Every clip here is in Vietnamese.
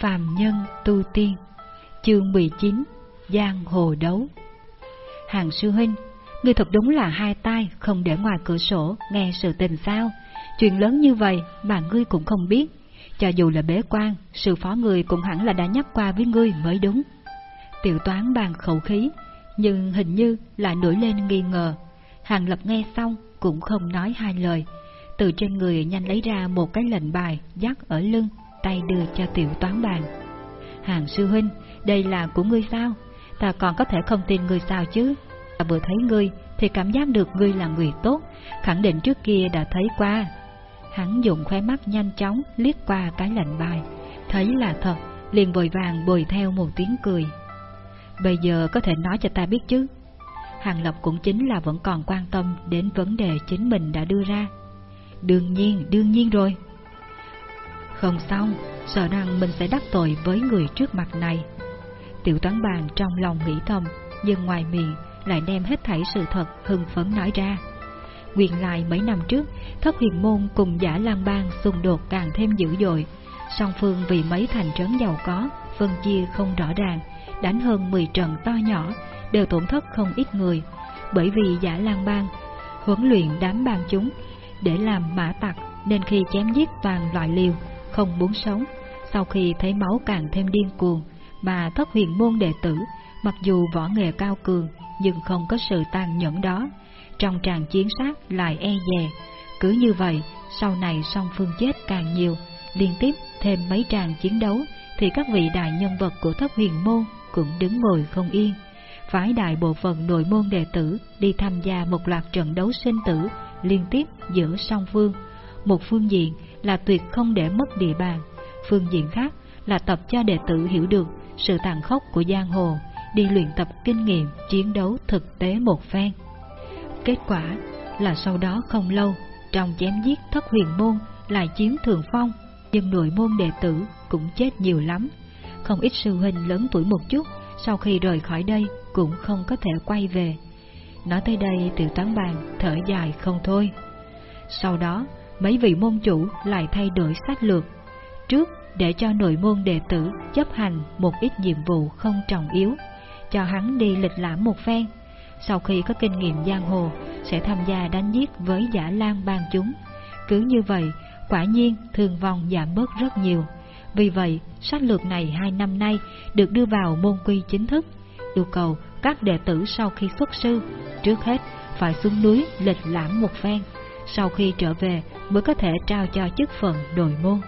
Phàm Nhân Tu Tiên Chương 19 Giang Hồ Đấu Hàng sư huynh, ngươi thật đúng là hai tay không để ngoài cửa sổ nghe sự tình sao. Chuyện lớn như vậy mà ngươi cũng không biết. Cho dù là bế quan, sự phó người cũng hẳn là đã nhắc qua với ngươi mới đúng. Tiểu toán bàn khẩu khí, nhưng hình như lại nổi lên nghi ngờ. Hàng lập nghe xong cũng không nói hai lời. Từ trên người nhanh lấy ra một cái lệnh bài dắt ở lưng, tay đưa cho tiểu toán bàn. Hàng sư huynh, đây là của ngươi sao? Ta còn có thể không tin ngươi sao chứ? Ta vừa thấy ngươi thì cảm giác được ngươi là người tốt, khẳng định trước kia đã thấy qua. Hắn dùng khóe mắt nhanh chóng liếc qua cái lệnh bài, thấy là thật, liền vội vàng bồi theo một tiếng cười. Bây giờ có thể nói cho ta biết chứ? Hàng Lập cũng chính là vẫn còn quan tâm đến vấn đề chính mình đã đưa ra. Đương nhiên, đương nhiên rồi. Không xong, sợ rằng mình sẽ đắc tội với người trước mặt này. Tiểu toán bàn trong lòng nghĩ thầm, nhưng ngoài miệng lại đem hết thảy sự thật hưng phấn nói ra. Quyền lại mấy năm trước, thất huyền môn cùng giả lang bang xung đột càng thêm dữ dội. Song phương vì mấy thành trấn giàu có, phân chia không rõ ràng, đánh hơn 10 trận to nhỏ, đều tổn thất không ít người. Bởi vì giả lang bang huấn luyện đám bang chúng để làm mã tặc nên khi chém giết toàn loại liều, không muốn sống. Sau khi thấy máu càng thêm điên cuồng, mà thất huyền môn đệ tử, mặc dù võ nghệ cao cường nhưng không có sự tàn nhẫn đó, trong tràng chiến sát lại e dè. Cứ như vậy, sau này song phương chết càng nhiều, liên tiếp thêm mấy tràng chiến đấu, thì các vị đại nhân vật của thất huyền môn cũng đứng ngồi không yên. Phái đại bộ phận nội môn đệ tử đi tham gia một loạt trận đấu sinh tử liên tiếp giữa song phương. Một phương diện tuyệt không để mất địa bàn, phương diện khác là tập cho đệ tử hiểu được sự tàn khốc của giang hồ, đi luyện tập kinh nghiệm chiến đấu thực tế một phen. Kết quả là sau đó không lâu, trong chém giết thất huyền môn lại chiếm thường phong, nhưng nội môn đệ tử cũng chết nhiều lắm. Không ít sư huynh lớn tuổi một chút, sau khi rời khỏi đây cũng không có thể quay về. Nói tới đây tiểu tán bàn thở dài không thôi. Sau đó, mấy vị môn chủ lại thay đổi sách lược. Trước, để cho nội môn đệ tử chấp hành một ít nhiệm vụ không trọng yếu, cho hắn đi lịch lãm một phen. Sau khi có kinh nghiệm giang hồ, sẽ tham gia đánh giết với giả lan bang chúng. Cứ như vậy, quả nhiên thương vong giảm bớt rất nhiều. Vì vậy, sách lược này hai năm nay được đưa vào môn quy chính thức, yêu cầu các đệ tử sau khi xuất sư, trước hết phải xuống núi lịch lãm một phen, sau khi trở về mới có thể trao cho chức phận đội môn.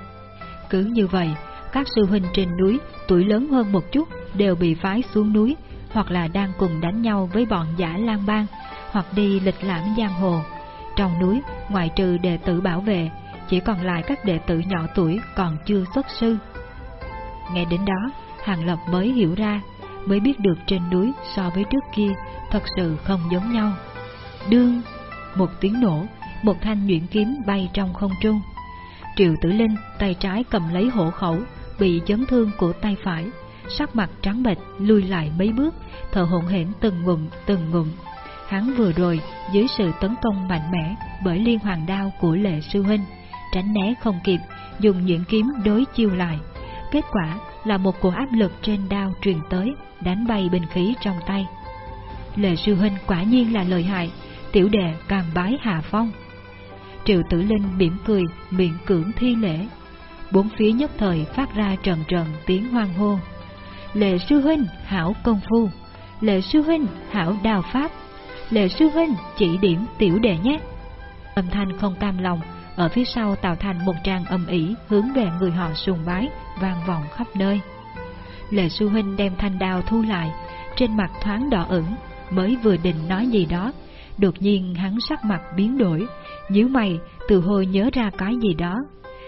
Cứ như vậy, các sư huynh trên núi tuổi lớn hơn một chút đều bị phái xuống núi, hoặc là đang cùng đánh nhau với bọn giả lang bang, hoặc đi lịch lãm giang hồ. Trong núi, ngoại trừ đệ tử bảo vệ, chỉ còn lại các đệ tử nhỏ tuổi còn chưa xuất sư. Nghe đến đó, Hàng Lập mới hiểu ra, mới biết được trên núi so với trước kia thật sự không giống nhau. Đương, một tiếng nổ, một thanh nhuyễn kiếm bay trong không trung. Triệu Tử Linh tay trái cầm lấy hộ khẩu, bị chấn thương của tay phải, sắc mặt trắng bệch lùi lại mấy bước, thở hổn hển từng ngụm từng ngụm. Hắn vừa rồi dưới sự tấn công mạnh mẽ bởi liên hoàng đao của lệ sư huynh, tránh né không kịp, dùng nhuyễn kiếm đối chiêu lại. Kết quả là một cuộc áp lực trên đao truyền tới, đánh bay bình khí trong tay. Lệ sư huynh quả nhiên là lợi hại, tiểu đệ càng bái hạ phong. Triệu tử linh mỉm cười, miệng cưỡng thi lễ. Bốn phía nhất thời phát ra trần trần tiếng hoang hô. Lệ sư huynh hảo công phu, lệ sư huynh hảo đào pháp, lệ sư huynh chỉ điểm tiểu đệ nhé. Âm thanh không cam lòng, ở phía sau tạo thành một tràng âm ỉ hướng về người họ sùng bái, vang vọng khắp nơi. Lệ sư huynh đem thanh đào thu lại, trên mặt thoáng đỏ ửng, mới vừa định nói gì đó, đột nhiên hắn sắc mặt biến đổi, nhíu mày từ hồi nhớ ra cái gì đó.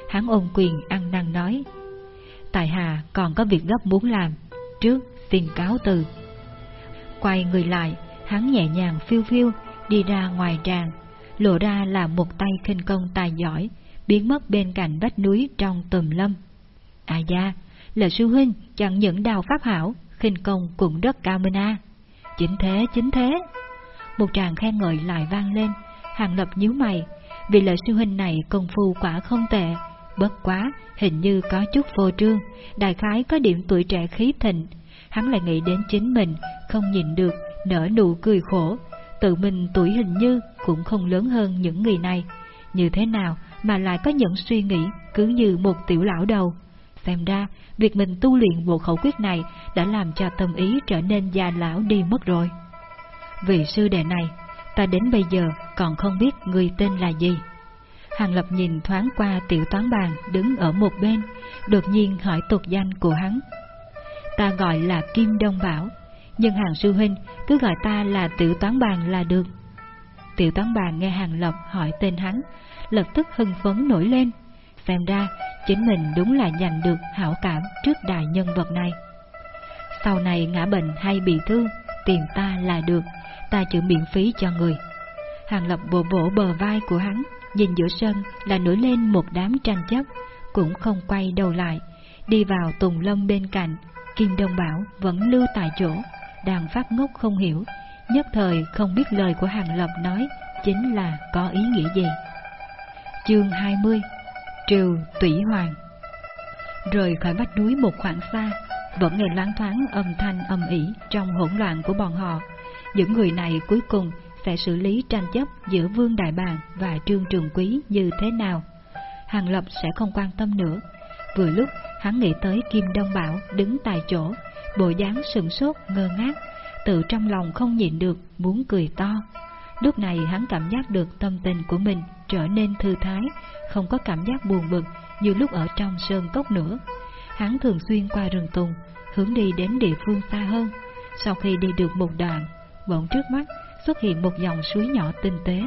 Hắn ôn quyền ăn năn nói, Tại Hà còn có việc gấp muốn làm, trước xin cáo từ. Quay người lại, hắn nhẹ nhàng phiêu phiêu đi ra ngoài tràng, lộ ra là một tay khinh công tài giỏi, biến mất bên cạnh vách núi trong tùm lâm. À da, là sư huynh chẳng những đào pháp hảo, khinh công cũng rất cao minh a. Chính thế, chính thế. Một tràng khen ngợi lại vang lên, hàng lập nhíu mày, vì lời sư huynh này công phu quả không tệ, Bất quá, hình như có chút vô trương, đại khái có điểm tuổi trẻ khí thịnh. Hắn lại nghĩ đến chính mình, không nhìn được, nở nụ cười khổ. Tự mình tuổi hình như cũng không lớn hơn những người này. Như thế nào mà lại có những suy nghĩ cứ như một tiểu lão đầu. Xem ra, việc mình tu luyện bộ khẩu quyết này đã làm cho tâm ý trở nên già lão đi mất rồi. Vị sư đệ này, ta đến bây giờ còn không biết người tên là gì. Hàng Lập nhìn thoáng qua tiểu toán bàn đứng ở một bên, đột nhiên hỏi tục danh của hắn. Ta gọi là Kim Đông Bảo, nhưng hàng sư huynh cứ gọi ta là tiểu toán bàn là được. Tiểu toán bàn nghe Hàng Lập hỏi tên hắn, lập tức hưng phấn nổi lên. Xem ra, chính mình đúng là giành được hảo cảm trước đại nhân vật này. Sau này ngã bệnh hay bị thương, tìm ta là được, ta chữa miễn phí cho người. Hàng Lập bộ bộ bờ vai của hắn, nhìn giữa sân là nổi lên một đám tranh chấp, cũng không quay đầu lại, đi vào tùng lâm bên cạnh, Kim Đông Bảo vẫn lưu tại chỗ, đang phát ngốc không hiểu, nhất thời không biết lời của Hàng Lập nói chính là có ý nghĩa gì. Chương 20 Triều Tủy Hoàng Rời khỏi vách núi một khoảng xa, vẫn nghe loáng thoáng âm thanh âm ỉ trong hỗn loạn của bọn họ. Những người này cuối cùng sẽ xử lý tranh chấp giữa Vương Đại Bàng và Trương Trường Quý như thế nào. Hàng Lập sẽ không quan tâm nữa. Vừa lúc hắn nghĩ tới Kim Đông Bảo đứng tại chỗ, bộ dáng sừng sốt ngơ ngác, tự trong lòng không nhịn được muốn cười to. Lúc này hắn cảm giác được tâm tình của mình trở nên thư thái, không có cảm giác buồn bực như lúc ở trong sơn cốc nữa. Hắn thường xuyên qua rừng tùng, hướng đi đến địa phương xa hơn. Sau khi đi được một đoạn, bỗng trước mắt xuất hiện một dòng suối nhỏ tinh tế.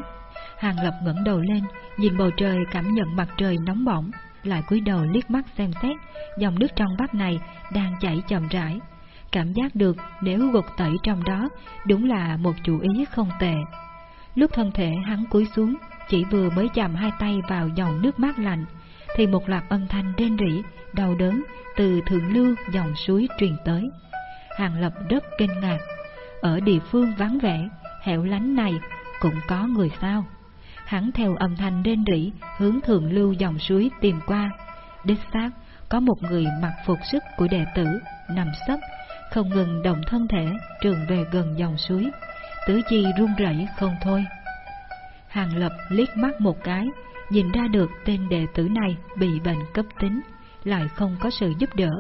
Hàng Lập ngẩng đầu lên, nhìn bầu trời cảm nhận mặt trời nóng bỏng, lại cúi đầu liếc mắt xem xét, dòng nước trong vắt này đang chảy chậm rãi. Cảm giác được nếu gục tẩy trong đó, đúng là một chủ ý không tệ. Lúc thân thể hắn cúi xuống, chỉ vừa mới chạm hai tay vào dòng nước mát lạnh, thì một loạt âm thanh rên rỉ, đau đớn từ thượng lưu dòng suối truyền tới. Hàng Lập rất kinh ngạc. Ở địa phương vắng vẻ, hẻo lánh này cũng có người sao. Hắn theo âm thanh rên rỉ hướng thượng lưu dòng suối tìm qua. Đích xác, có một người mặc phục sức của đệ tử, nằm sấp, không ngừng động thân thể trường về gần dòng suối. Tứ chi run rẩy không thôi. Hàng Lập liếc mắt một cái, nhìn ra được tên đệ tử này bị bệnh cấp tính, lại không có sự giúp đỡ,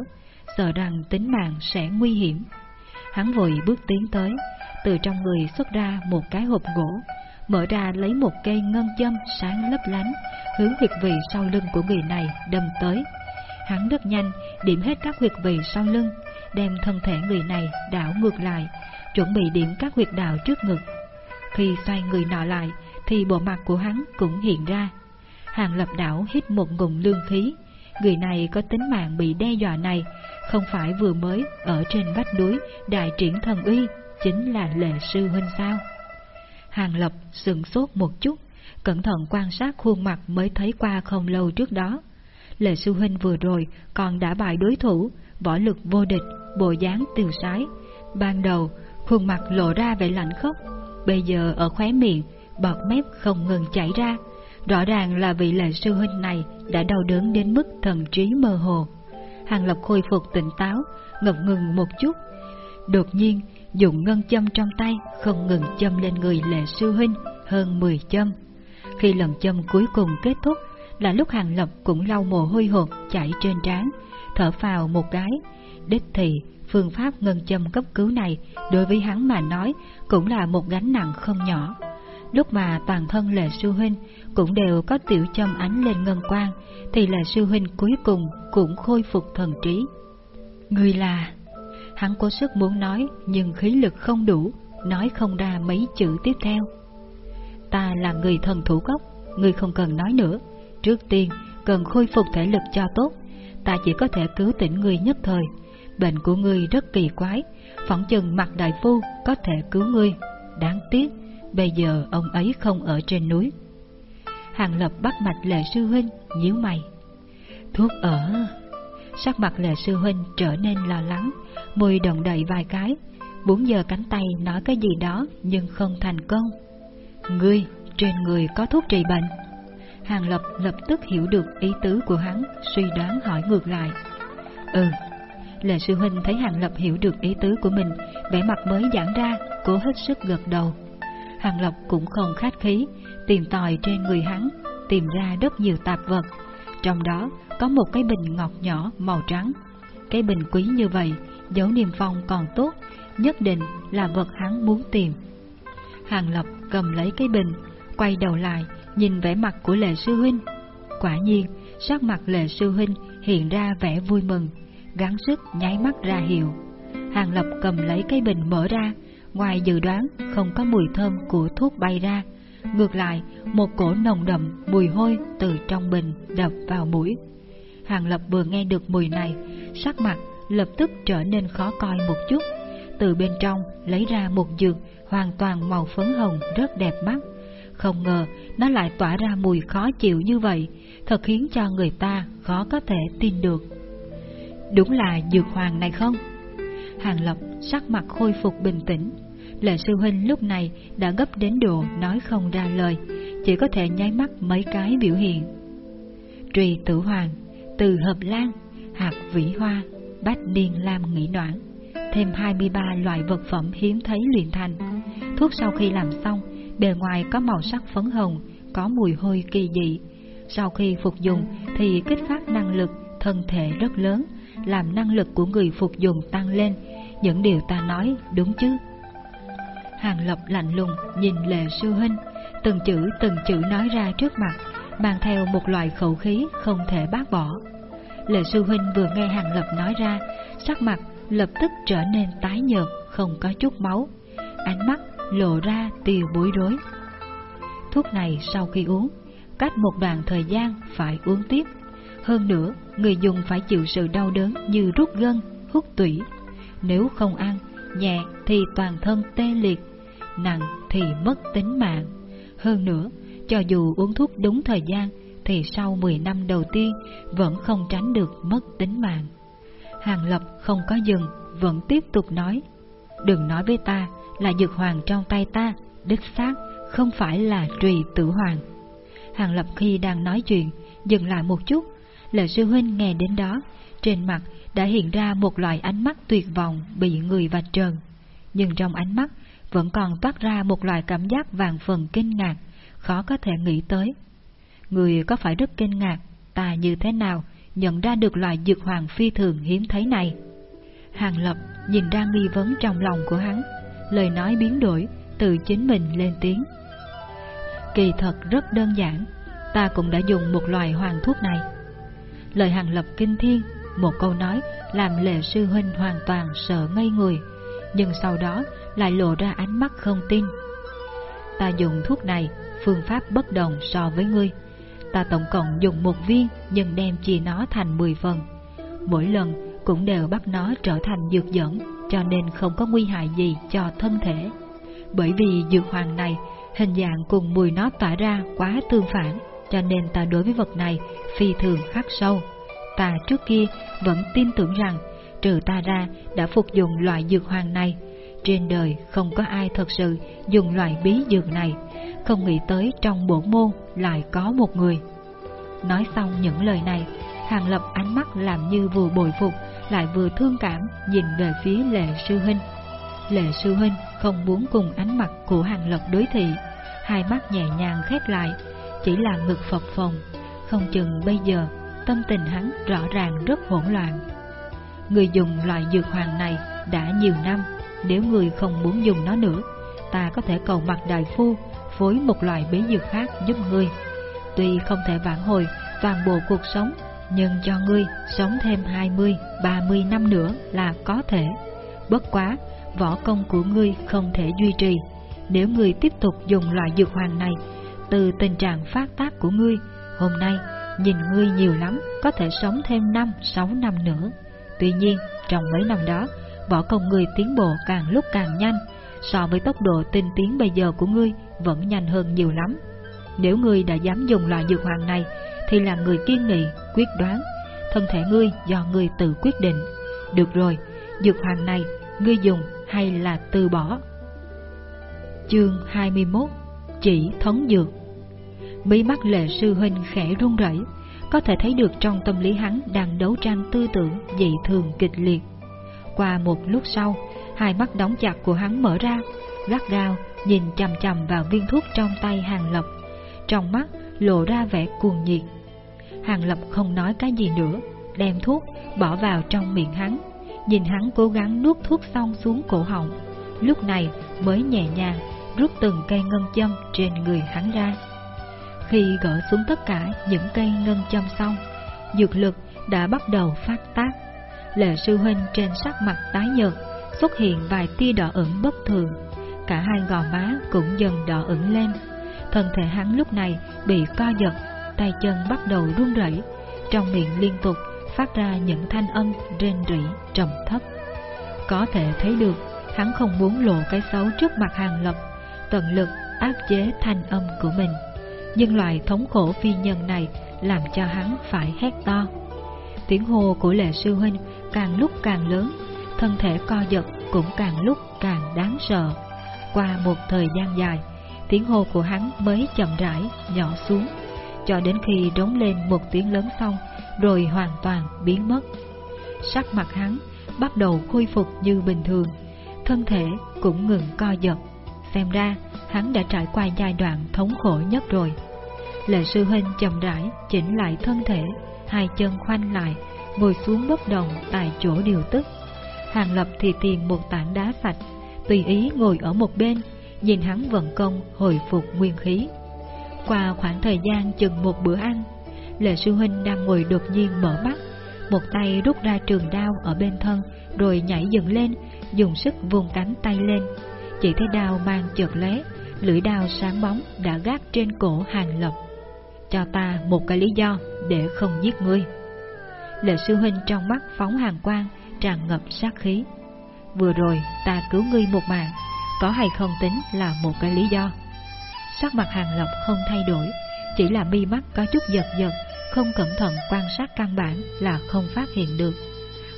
sợ rằng tính mạng sẽ nguy hiểm. Hắn vội bước tiến tới, từ trong người xuất ra một cái hộp gỗ, mở ra lấy một cây ngân châm sáng lấp lánh, hướng huyệt vị sau lưng của người này đâm tới. Hắn rất nhanh điểm hết các huyệt vị sau lưng, đem thân thể người này đảo ngược lại, chuẩn bị điểm các huyệt đạo trước ngực. Khi xoay người nọ lại, thì bộ mặt của hắn cũng hiện ra. Hàng lập đảo hít một ngụm lương khí, người này có tính mạng bị đe dọa này, không phải vừa mới ở trên vách núi đại triển thần uy, chính là lệ sư huynh sao? Hàng lập sừng sốt một chút, cẩn thận quan sát khuôn mặt mới thấy qua không lâu trước đó. Lệ sư huynh vừa rồi còn đã bại đối thủ, võ lực vô địch, bộ dáng tiêu sái. Ban đầu, khuôn mặt lộ ra vẻ lạnh khốc, bây giờ ở khóe miệng, bọt mép không ngừng chảy ra. Rõ ràng là vị lệ sư huynh này đã đau đớn đến mức thần trí mơ hồ. Hàng Lập khôi phục tỉnh táo, ngập ngừng một chút. Đột nhiên, dùng ngân châm trong tay không ngừng châm lên người lệ sư huynh hơn 10 châm. Khi lần châm cuối cùng kết thúc là lúc Hàng Lập cũng lau mồ hôi hột chảy trên trán, thở phào một cái. Đích thị phương pháp ngân châm cấp cứu này đối với hắn mà nói cũng là một gánh nặng không nhỏ. Lúc mà toàn thân lệ sư huynh cũng đều có tiểu châm ánh lên ngân quang, thì là sư huynh cuối cùng cũng khôi phục thần trí. Người là... Hắn có sức muốn nói, nhưng khí lực không đủ, nói không ra mấy chữ tiếp theo. Ta là người thần thủ gốc, người không cần nói nữa. Trước tiên, cần khôi phục thể lực cho tốt. Ta chỉ có thể cứu tỉnh người nhất thời. Bệnh của người rất kỳ quái, phỏng chừng mặt đại phu có thể cứu ngươi. Đáng tiếc, bây giờ ông ấy không ở trên núi. Hàng Lập bắt mạch lệ sư huynh, nhíu mày. Thuốc ở... Sắc mặt lệ sư huynh trở nên lo lắng, môi động đậy vài cái, bốn giờ cánh tay nói cái gì đó nhưng không thành công. Ngươi, trên người có thuốc trị bệnh. Hàng Lập lập tức hiểu được ý tứ của hắn, suy đoán hỏi ngược lại. Ừ, Lệ sư huynh thấy Hàng Lập hiểu được ý tứ của mình, vẻ mặt mới giãn ra, cố hết sức gật đầu. Hàng Lập cũng không khách khí, tìm tòi trên người hắn, tìm ra rất nhiều tạp vật. Trong đó có một cái bình ngọc nhỏ màu trắng. Cái bình quý như vậy, dấu niềm phong còn tốt, nhất định là vật hắn muốn tìm. Hàng Lập cầm lấy cái bình, quay đầu lại, nhìn vẻ mặt của Lệ Sư Huynh. Quả nhiên, sắc mặt Lệ Sư Huynh hiện ra vẻ vui mừng, gắng sức nháy mắt ra hiệu. Hàng Lập cầm lấy cái bình mở ra, ngoài dự đoán không có mùi thơm của thuốc bay ra, ngược lại một cổ nồng đậm mùi hôi từ trong bình đập vào mũi. Hàng Lập vừa nghe được mùi này, sắc mặt lập tức trở nên khó coi một chút. Từ bên trong lấy ra một dược hoàn toàn màu phấn hồng rất đẹp mắt. Không ngờ nó lại tỏa ra mùi khó chịu như vậy, thật khiến cho người ta khó có thể tin được. Đúng là dược hoàng này không? Hàng Lập sắc mặt khôi phục bình tĩnh lệnh sư huynh lúc này đã gấp đến độ nói không ra lời, chỉ có thể nháy mắt mấy cái biểu hiện. Trùy tử hoàng, từ hợp lan, hạt vĩ hoa, bách điên lam nghĩ đoạn, thêm 23 loại vật phẩm hiếm thấy luyện thành. Thuốc sau khi làm xong, bề ngoài có màu sắc phấn hồng, có mùi hôi kỳ dị. Sau khi phục dụng thì kích phát năng lực thân thể rất lớn, làm năng lực của người phục dùng tăng lên, những điều ta nói đúng chứ? Hàng Lập lạnh lùng nhìn Lệ Sư Huynh, từng chữ từng chữ nói ra trước mặt, mang theo một loại khẩu khí không thể bác bỏ. Lệ Sư Huynh vừa nghe Hàng Lập nói ra, sắc mặt lập tức trở nên tái nhợt, không có chút máu, ánh mắt lộ ra tiều bối rối. Thuốc này sau khi uống, cách một đoạn thời gian phải uống tiếp. Hơn nữa, người dùng phải chịu sự đau đớn như rút gân, hút tủy. Nếu không ăn, nhẹ thì toàn thân tê liệt, nặng thì mất tính mạng. Hơn nữa, cho dù uống thuốc đúng thời gian, thì sau 10 năm đầu tiên vẫn không tránh được mất tính mạng. Hàng Lập không có dừng, vẫn tiếp tục nói. Đừng nói với ta là dược hoàng trong tay ta, đích xác, không phải là trùy tử hoàng. Hàng Lập khi đang nói chuyện, dừng lại một chút, Lệ sư huynh nghe đến đó, trên mặt đã hiện ra một loại ánh mắt tuyệt vọng bị người vạch trần. Nhưng trong ánh mắt vẫn còn toát ra một loại cảm giác vàng phần kinh ngạc, khó có thể nghĩ tới. Người có phải rất kinh ngạc, ta như thế nào nhận ra được loại dược hoàng phi thường hiếm thấy này? Hàng Lập nhìn ra nghi vấn trong lòng của hắn, lời nói biến đổi, từ chính mình lên tiếng. Kỳ thật rất đơn giản, ta cũng đã dùng một loại hoàng thuốc này. Lời hàng lập kinh thiên, một câu nói làm lệ sư huynh hoàn toàn sợ ngây người, nhưng sau đó lại lộ ra ánh mắt không tin. Ta dùng thuốc này, phương pháp bất đồng so với ngươi. Ta tổng cộng dùng một viên nhưng đem chia nó thành 10 phần. Mỗi lần cũng đều bắt nó trở thành dược dẫn, cho nên không có nguy hại gì cho thân thể. Bởi vì dược hoàng này, hình dạng cùng mùi nó tỏa ra quá tương phản, cho nên ta đối với vật này phi thường khắc sâu. Ta trước kia vẫn tin tưởng rằng, trừ ta ra đã phục dụng loại dược hoàng này, trên đời không có ai thật sự dùng loại bí dược này, không nghĩ tới trong bộ môn lại có một người. Nói xong những lời này, Hàng Lập ánh mắt làm như vừa bồi phục, lại vừa thương cảm nhìn về phía Lệ Sư Huynh. Lệ Sư Huynh không muốn cùng ánh mặt của Hàng Lập đối thị, hai mắt nhẹ nhàng khép lại, chỉ là ngực phập phồng, không chừng bây giờ tâm tình hắn rõ ràng rất hỗn loạn. Người dùng loại dược hoàng này đã nhiều năm, nếu người không muốn dùng nó nữa, ta có thể cầu mặt đại phu phối một loại bí dược khác giúp ngươi. Tuy không thể vãn hồi toàn bộ cuộc sống, nhưng cho ngươi sống thêm 20, 30 năm nữa là có thể. Bất quá, võ công của ngươi không thể duy trì. Nếu ngươi tiếp tục dùng loại dược hoàng này, từ tình trạng phát tác của ngươi, hôm nay nhìn ngươi nhiều lắm, có thể sống thêm 5-6 năm nữa. Tuy nhiên, trong mấy năm đó, võ công ngươi tiến bộ càng lúc càng nhanh, so với tốc độ tinh tiến bây giờ của ngươi vẫn nhanh hơn nhiều lắm. Nếu ngươi đã dám dùng loại dược hoàng này, thì là người kiên nghị, quyết đoán, thân thể ngươi do ngươi tự quyết định. Được rồi, dược hoàng này, ngươi dùng hay là từ bỏ? Chương 21 Chỉ thống dược Mí mắt lệ sư huynh khẽ run rẩy, có thể thấy được trong tâm lý hắn đang đấu tranh tư tưởng dị thường kịch liệt. Qua một lúc sau, hai mắt đóng chặt của hắn mở ra, gắt gao nhìn chằm chằm vào viên thuốc trong tay Hàng Lập. Trong mắt lộ ra vẻ cuồng nhiệt. Hàng Lập không nói cái gì nữa, đem thuốc bỏ vào trong miệng hắn, nhìn hắn cố gắng nuốt thuốc xong xuống cổ họng, lúc này mới nhẹ nhàng rút từng cây ngân châm trên người hắn ra. Khi gỡ xuống tất cả những cây ngân châm xong, dược lực đã bắt đầu phát tác. Lệ sư huynh trên sắc mặt tái nhợt, xuất hiện vài tia đỏ ửng bất thường. Cả hai gò má cũng dần đỏ ửng lên. Thân thể hắn lúc này bị co giật, tay chân bắt đầu run rẩy, trong miệng liên tục phát ra những thanh âm rên rỉ trầm thấp. Có thể thấy được, hắn không muốn lộ cái xấu trước mặt hàng lập, tận lực áp chế thanh âm của mình nhưng loại thống khổ phi nhân này làm cho hắn phải hét to. Tiếng hô của lệ sư huynh càng lúc càng lớn, thân thể co giật cũng càng lúc càng đáng sợ. Qua một thời gian dài, tiếng hô của hắn mới chậm rãi nhỏ xuống, cho đến khi đống lên một tiếng lớn xong, rồi hoàn toàn biến mất. Sắc mặt hắn bắt đầu khôi phục như bình thường, thân thể cũng ngừng co giật. Xem ra, hắn đã trải qua giai đoạn thống khổ nhất rồi. Lệ sư huynh chậm rãi chỉnh lại thân thể, hai chân khoanh lại, ngồi xuống bất động tại chỗ điều tức. Hàng Lập thì tìm một tảng đá sạch, tùy ý ngồi ở một bên, nhìn hắn vận công hồi phục nguyên khí. Qua khoảng thời gian chừng một bữa ăn, Lệ sư huynh đang ngồi đột nhiên mở mắt, một tay rút ra trường đao ở bên thân, rồi nhảy dựng lên, dùng sức vùng cánh tay lên. Chỉ thấy đao mang chợt lé, lưỡi đao sáng bóng đã gác trên cổ hàng lập. Cho ta một cái lý do để không giết ngươi. Lệ sư huynh trong mắt phóng hàng quang, tràn ngập sát khí. Vừa rồi ta cứu ngươi một mạng, có hay không tính là một cái lý do. Sắc mặt hàng lập không thay đổi, chỉ là mi mắt có chút giật giật, không cẩn thận quan sát căn bản là không phát hiện được.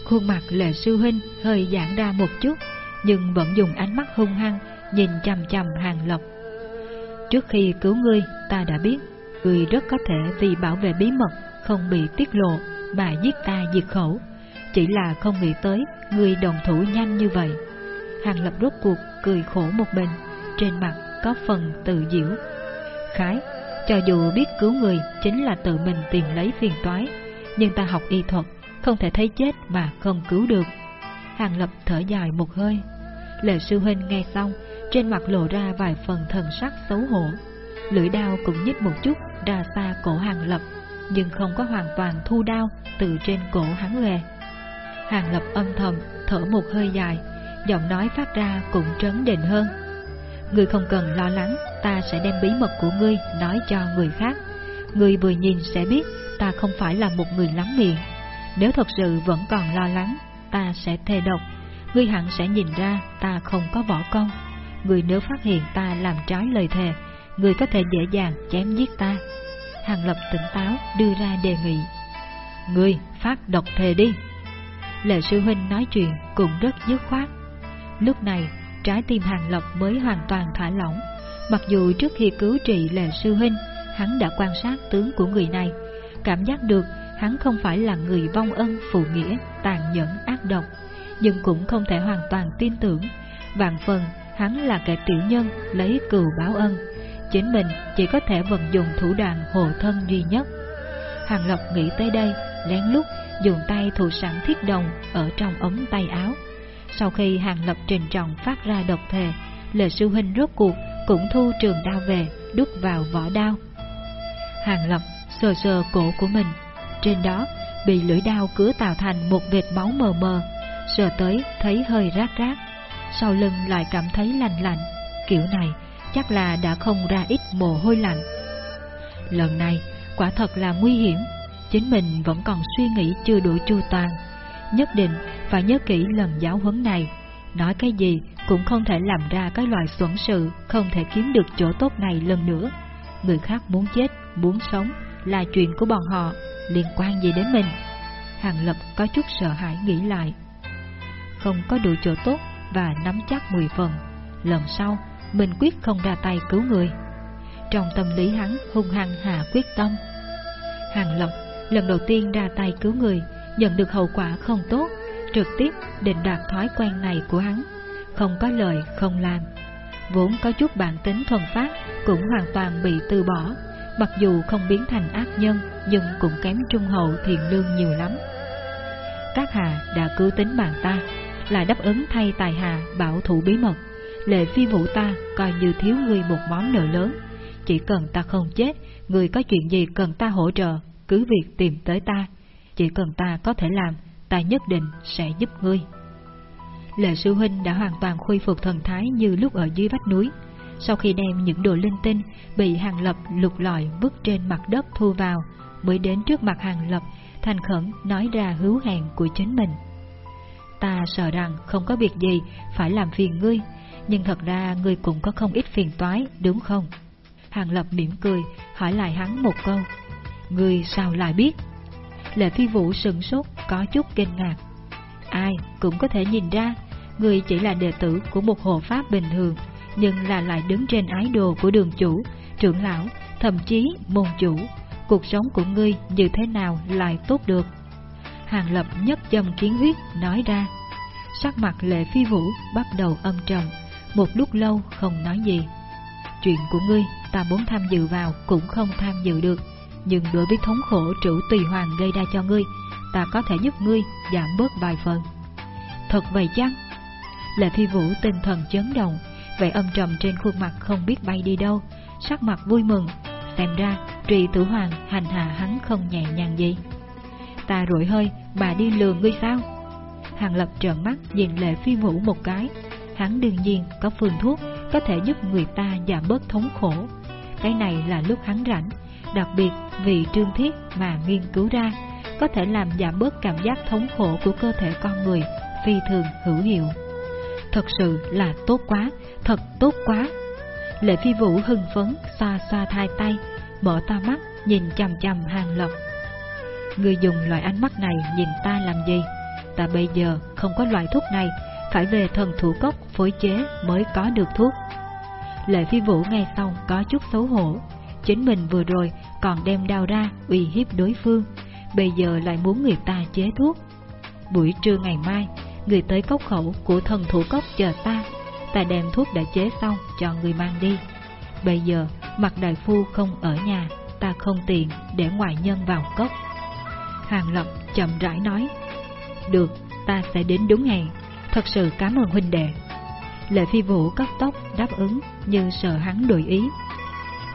Khuôn mặt lệ sư huynh hơi giãn ra một chút, nhưng vẫn dùng ánh mắt hung hăng nhìn chằm chằm hàng lộc Trước khi cứu ngươi, ta đã biết, ngươi rất có thể vì bảo vệ bí mật không bị tiết lộ mà giết ta diệt khẩu. Chỉ là không nghĩ tới ngươi đồng thủ nhanh như vậy. Hàng lập rốt cuộc cười khổ một mình trên mặt có phần tự diễu. Khái, cho dù biết cứu người chính là tự mình tìm lấy phiền toái, nhưng ta học y thuật, không thể thấy chết mà không cứu được. Hàng lập thở dài một hơi. Lệ sư huynh nghe xong, trên mặt lộ ra vài phần thần sắc xấu hổ. Lưỡi đao cũng nhích một chút ra xa cổ hàng lập, nhưng không có hoàn toàn thu đao từ trên cổ hắn về. Hàng lập âm thầm, thở một hơi dài, giọng nói phát ra cũng trấn định hơn. Ngươi không cần lo lắng, ta sẽ đem bí mật của ngươi nói cho người khác. Ngươi vừa nhìn sẽ biết ta không phải là một người lắm miệng. Nếu thật sự vẫn còn lo lắng, ta sẽ thề độc. Ngươi hẳn sẽ nhìn ra ta không có võ công người nếu phát hiện ta làm trái lời thề, người có thể dễ dàng chém giết ta. Hàng Lập tỉnh táo đưa ra đề nghị. người phát độc thề đi. Lệ sư huynh nói chuyện cũng rất dứt khoát. Lúc này, trái tim Hàng Lập mới hoàn toàn thả lỏng. Mặc dù trước khi cứu trị Lệ sư huynh, hắn đã quan sát tướng của người này, cảm giác được hắn không phải là người vong ân phụ nghĩa, tàn nhẫn ác độc, nhưng cũng không thể hoàn toàn tin tưởng. Vạn phần, hắn là kẻ tiểu nhân lấy cừu báo ân, chính mình chỉ có thể vận dụng thủ đoạn hộ thân duy nhất. Hàng Lộc nghĩ tới đây, lén lút dùng tay thủ sẵn thiết đồng ở trong ống tay áo. Sau khi Hàng lộc trình trọng phát ra độc thề, lệ sư huynh rốt cuộc cũng thu trường đao về, đút vào vỏ đao. Hàng lộc sờ sờ cổ của mình, trên đó bị lưỡi đao cứa tạo thành một vệt máu mờ mờ, sờ tới thấy hơi rát rát, sau lưng lại cảm thấy lạnh lạnh, kiểu này chắc là đã không ra ít mồ hôi lạnh. Lần này, quả thật là nguy hiểm, chính mình vẫn còn suy nghĩ chưa đủ chu toàn. Nhất định phải nhớ kỹ lần giáo huấn này, nói cái gì cũng không thể làm ra cái loại xuẩn sự không thể kiếm được chỗ tốt này lần nữa. Người khác muốn chết, muốn sống là chuyện của bọn họ, liên quan gì đến mình. Hàng Lập có chút sợ hãi nghĩ lại. Không có đủ chỗ tốt và nắm chắc 10 phần, lần sau mình quyết không ra tay cứu người. trong tâm lý hắn hung hăng hạ quyết tâm. Hàng Lập lần đầu tiên ra tay cứu người, nhận được hậu quả không tốt, trực tiếp định đạt thói quen này của hắn, không có lời không làm. Vốn có chút bản tính thuần phát cũng hoàn toàn bị từ bỏ, mặc dù không biến thành ác nhân nhưng cũng kém trung hậu thiện lương nhiều lắm. Các hạ đã cứu tính mạng ta, là đáp ứng thay tài hà bảo thủ bí mật. Lệ phi vũ ta coi như thiếu ngươi một món nợ lớn, chỉ cần ta không chết, người có chuyện gì cần ta hỗ trợ, cứ việc tìm tới ta. Chỉ cần ta có thể làm, ta nhất định sẽ giúp ngươi. Lệ sư huynh đã hoàn toàn khôi phục thần thái như lúc ở dưới vách núi. Sau khi đem những đồ linh tinh bị hàng lập lục lọi vứt trên mặt đất thu vào, mới đến trước mặt hàng lập, thành khẩn nói ra hứa hẹn của chính mình. Ta sợ rằng không có việc gì phải làm phiền ngươi, nhưng thật ra ngươi cũng có không ít phiền toái, đúng không? Hàng Lập mỉm cười, hỏi lại hắn một câu. Ngươi sao lại biết? Lệ phi vũ sừng sốt, có chút kinh ngạc. Ai cũng có thể nhìn ra, ngươi chỉ là đệ tử của một hộ pháp bình thường, nhưng là lại đứng trên ái đồ của đường chủ, trưởng lão, thậm chí môn chủ. Cuộc sống của ngươi như thế nào lại tốt được? Hàng Lập nhất châm kiến huyết nói ra. Sắc mặt lệ phi vũ bắt đầu âm trầm, một lúc lâu không nói gì. Chuyện của ngươi ta muốn tham dự vào cũng không tham dự được, nhưng đối với thống khổ trữ tùy hoàng gây ra cho ngươi, ta có thể giúp ngươi giảm bớt vài phần. Thật vậy chăng? Lệ phi vũ tinh thần chấn động, vẻ âm trầm trên khuôn mặt không biết bay đi đâu, sắc mặt vui mừng, xem ra trì tử hoàng hành hạ hắn không nhẹ nhàng gì. Ta rủi hơi, bà đi lừa ngươi sao? Hàng Lập trợn mắt nhìn Lệ Phi Vũ một cái, hắn đương nhiên có phương thuốc có thể giúp người ta giảm bớt thống khổ. Cái này là lúc hắn rảnh, đặc biệt vì trương thiết mà nghiên cứu ra, có thể làm giảm bớt cảm giác thống khổ của cơ thể con người, phi thường hữu hiệu. Thật sự là tốt quá, thật tốt quá. Lệ phi vũ hưng phấn, xoa xoa thai tay, mở to mắt, nhìn chằm chằm hàng lập. Người dùng loại ánh mắt này nhìn ta làm gì? Ta bây giờ không có loại thuốc này, phải về thần thủ cốc phối chế mới có được thuốc. Lệ phi vũ nghe xong có chút xấu hổ, chính mình vừa rồi còn đem đau ra uy hiếp đối phương, bây giờ lại muốn người ta chế thuốc. Buổi trưa ngày mai, người tới cốc khẩu của thần thủ cốc chờ ta, ta đem thuốc đã chế xong cho người mang đi. Bây giờ, mặt đại phu không ở nhà, ta không tiền để ngoại nhân vào cốc. Hàng Lập chậm rãi nói, được, ta sẽ đến đúng hẹn, thật sự cảm ơn huynh đệ. Lệ phi vũ cấp tốc đáp ứng như sợ hắn đổi ý.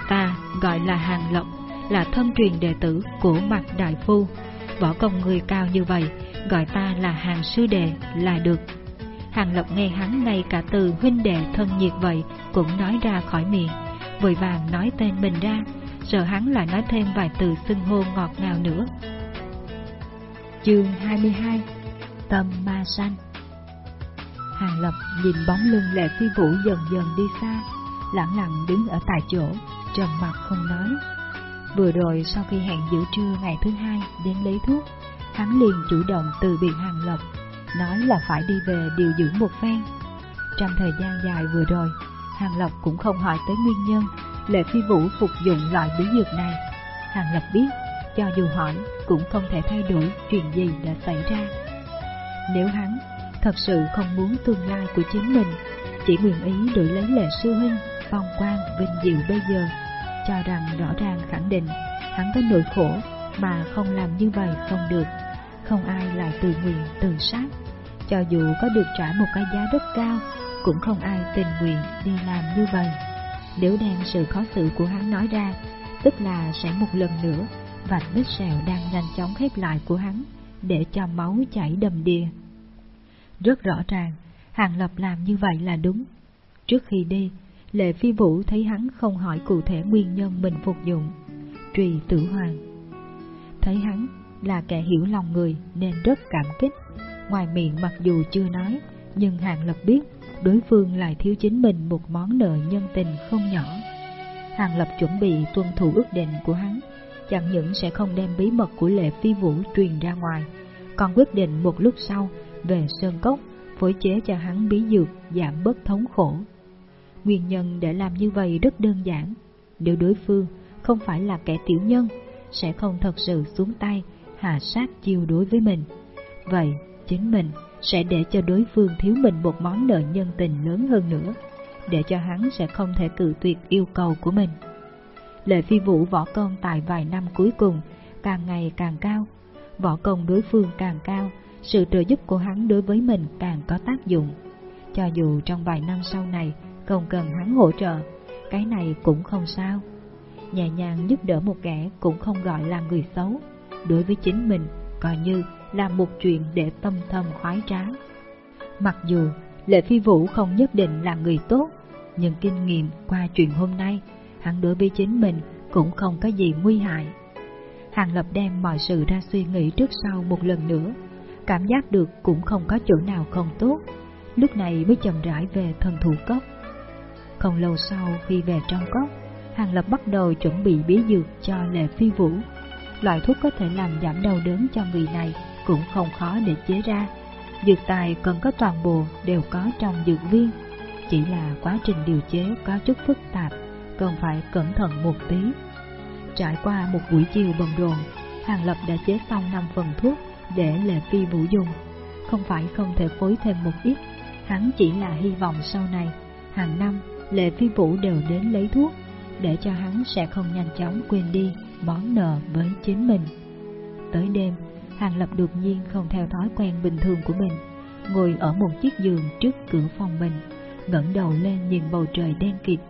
Ta gọi là Hàng Lộc, là thân truyền đệ tử của mặt đại phu. Võ công người cao như vậy, gọi ta là Hàng sư đệ là được. Hàng Lộc nghe hắn ngay cả từ huynh đệ thân nhiệt vậy cũng nói ra khỏi miệng, vội vàng nói tên mình ra, sợ hắn lại nói thêm vài từ xưng hô ngọt ngào nữa. Chương 22 Tâm Ma Sanh Hàng Lập nhìn bóng lưng Lệ Phi Vũ dần dần đi xa, lặng lặng đứng ở tại chỗ, trầm mặt không nói. Vừa rồi sau khi hẹn giữa trưa ngày thứ hai đến lấy thuốc, hắn liền chủ động từ biệt Hàng Lập, nói là phải đi về điều dưỡng một phen. Trong thời gian dài vừa rồi, Hàng Lập cũng không hỏi tới nguyên nhân Lệ Phi Vũ phục dụng loại bí dược này. Hàng Lập biết, cho dù hỏi cũng không thể thay đổi chuyện gì đã xảy ra. Nếu hắn thật sự không muốn tương lai của chính mình, chỉ nguyện ý đổi lấy lệ sư huynh, phong quan, vinh diệu bây giờ, cho rằng rõ ràng khẳng định hắn có nỗi khổ mà không làm như vậy không được, không ai lại tự nguyện tự sát. Cho dù có được trả một cái giá rất cao, cũng không ai tình nguyện đi làm như vậy. Nếu đem sự khó xử của hắn nói ra, tức là sẽ một lần nữa vạch vết sẹo đang nhanh chóng khép lại của hắn, để cho máu chảy đầm đìa. Rất rõ ràng, Hàng Lập làm như vậy là đúng. Trước khi đi, Lệ Phi Vũ thấy hắn không hỏi cụ thể nguyên nhân mình phục dụng, trùy tử hoàng. Thấy hắn là kẻ hiểu lòng người nên rất cảm kích, ngoài miệng mặc dù chưa nói, nhưng Hàng Lập biết đối phương lại thiếu chính mình một món nợ nhân tình không nhỏ. Hàng Lập chuẩn bị tuân thủ ước định của hắn, chẳng những sẽ không đem bí mật của Lệ Phi Vũ truyền ra ngoài, còn quyết định một lúc sau về Sơn Cốc, phối chế cho hắn bí dược giảm bớt thống khổ. Nguyên nhân để làm như vậy rất đơn giản. nếu đối phương không phải là kẻ tiểu nhân, sẽ không thật sự xuống tay, hạ sát chiêu đối với mình. Vậy, chính mình sẽ để cho đối phương thiếu mình một món nợ nhân tình lớn hơn nữa, để cho hắn sẽ không thể cự tuyệt yêu cầu của mình. Lệ phi vũ võ công tại vài năm cuối cùng càng ngày càng cao, võ công đối phương càng cao, sự trợ giúp của hắn đối với mình càng có tác dụng. Cho dù trong vài năm sau này không cần hắn hỗ trợ, cái này cũng không sao. Nhẹ nhàng giúp đỡ một kẻ cũng không gọi là người xấu, đối với chính mình coi như là một chuyện để tâm thầm khoái trá. Mặc dù Lệ Phi Vũ không nhất định là người tốt, nhưng kinh nghiệm qua chuyện hôm nay, hắn đối với chính mình cũng không có gì nguy hại. Hàng Lập đem mọi sự ra suy nghĩ trước sau một lần nữa, cảm giác được cũng không có chỗ nào không tốt, lúc này mới chậm rãi về thần thủ cốc. Không lâu sau khi về trong cốc, Hàng Lập bắt đầu chuẩn bị bí dược cho Lệ Phi Vũ. Loại thuốc có thể làm giảm đau đớn cho người này cũng không khó để chế ra. Dược tài cần có toàn bộ đều có trong dược viên, chỉ là quá trình điều chế có chút phức tạp, cần phải cẩn thận một tí. Trải qua một buổi chiều bận rộn, Hàng Lập đã chế xong 5 phần thuốc để Lệ Phi Vũ dùng. Không phải không thể phối thêm một ít, hắn chỉ là hy vọng sau này, hàng năm Lệ Phi Vũ đều đến lấy thuốc, để cho hắn sẽ không nhanh chóng quên đi món nợ với chính mình. Tới đêm, Hàng Lập đột nhiên không theo thói quen bình thường của mình, ngồi ở một chiếc giường trước cửa phòng mình, ngẩng đầu lên nhìn bầu trời đen kịt,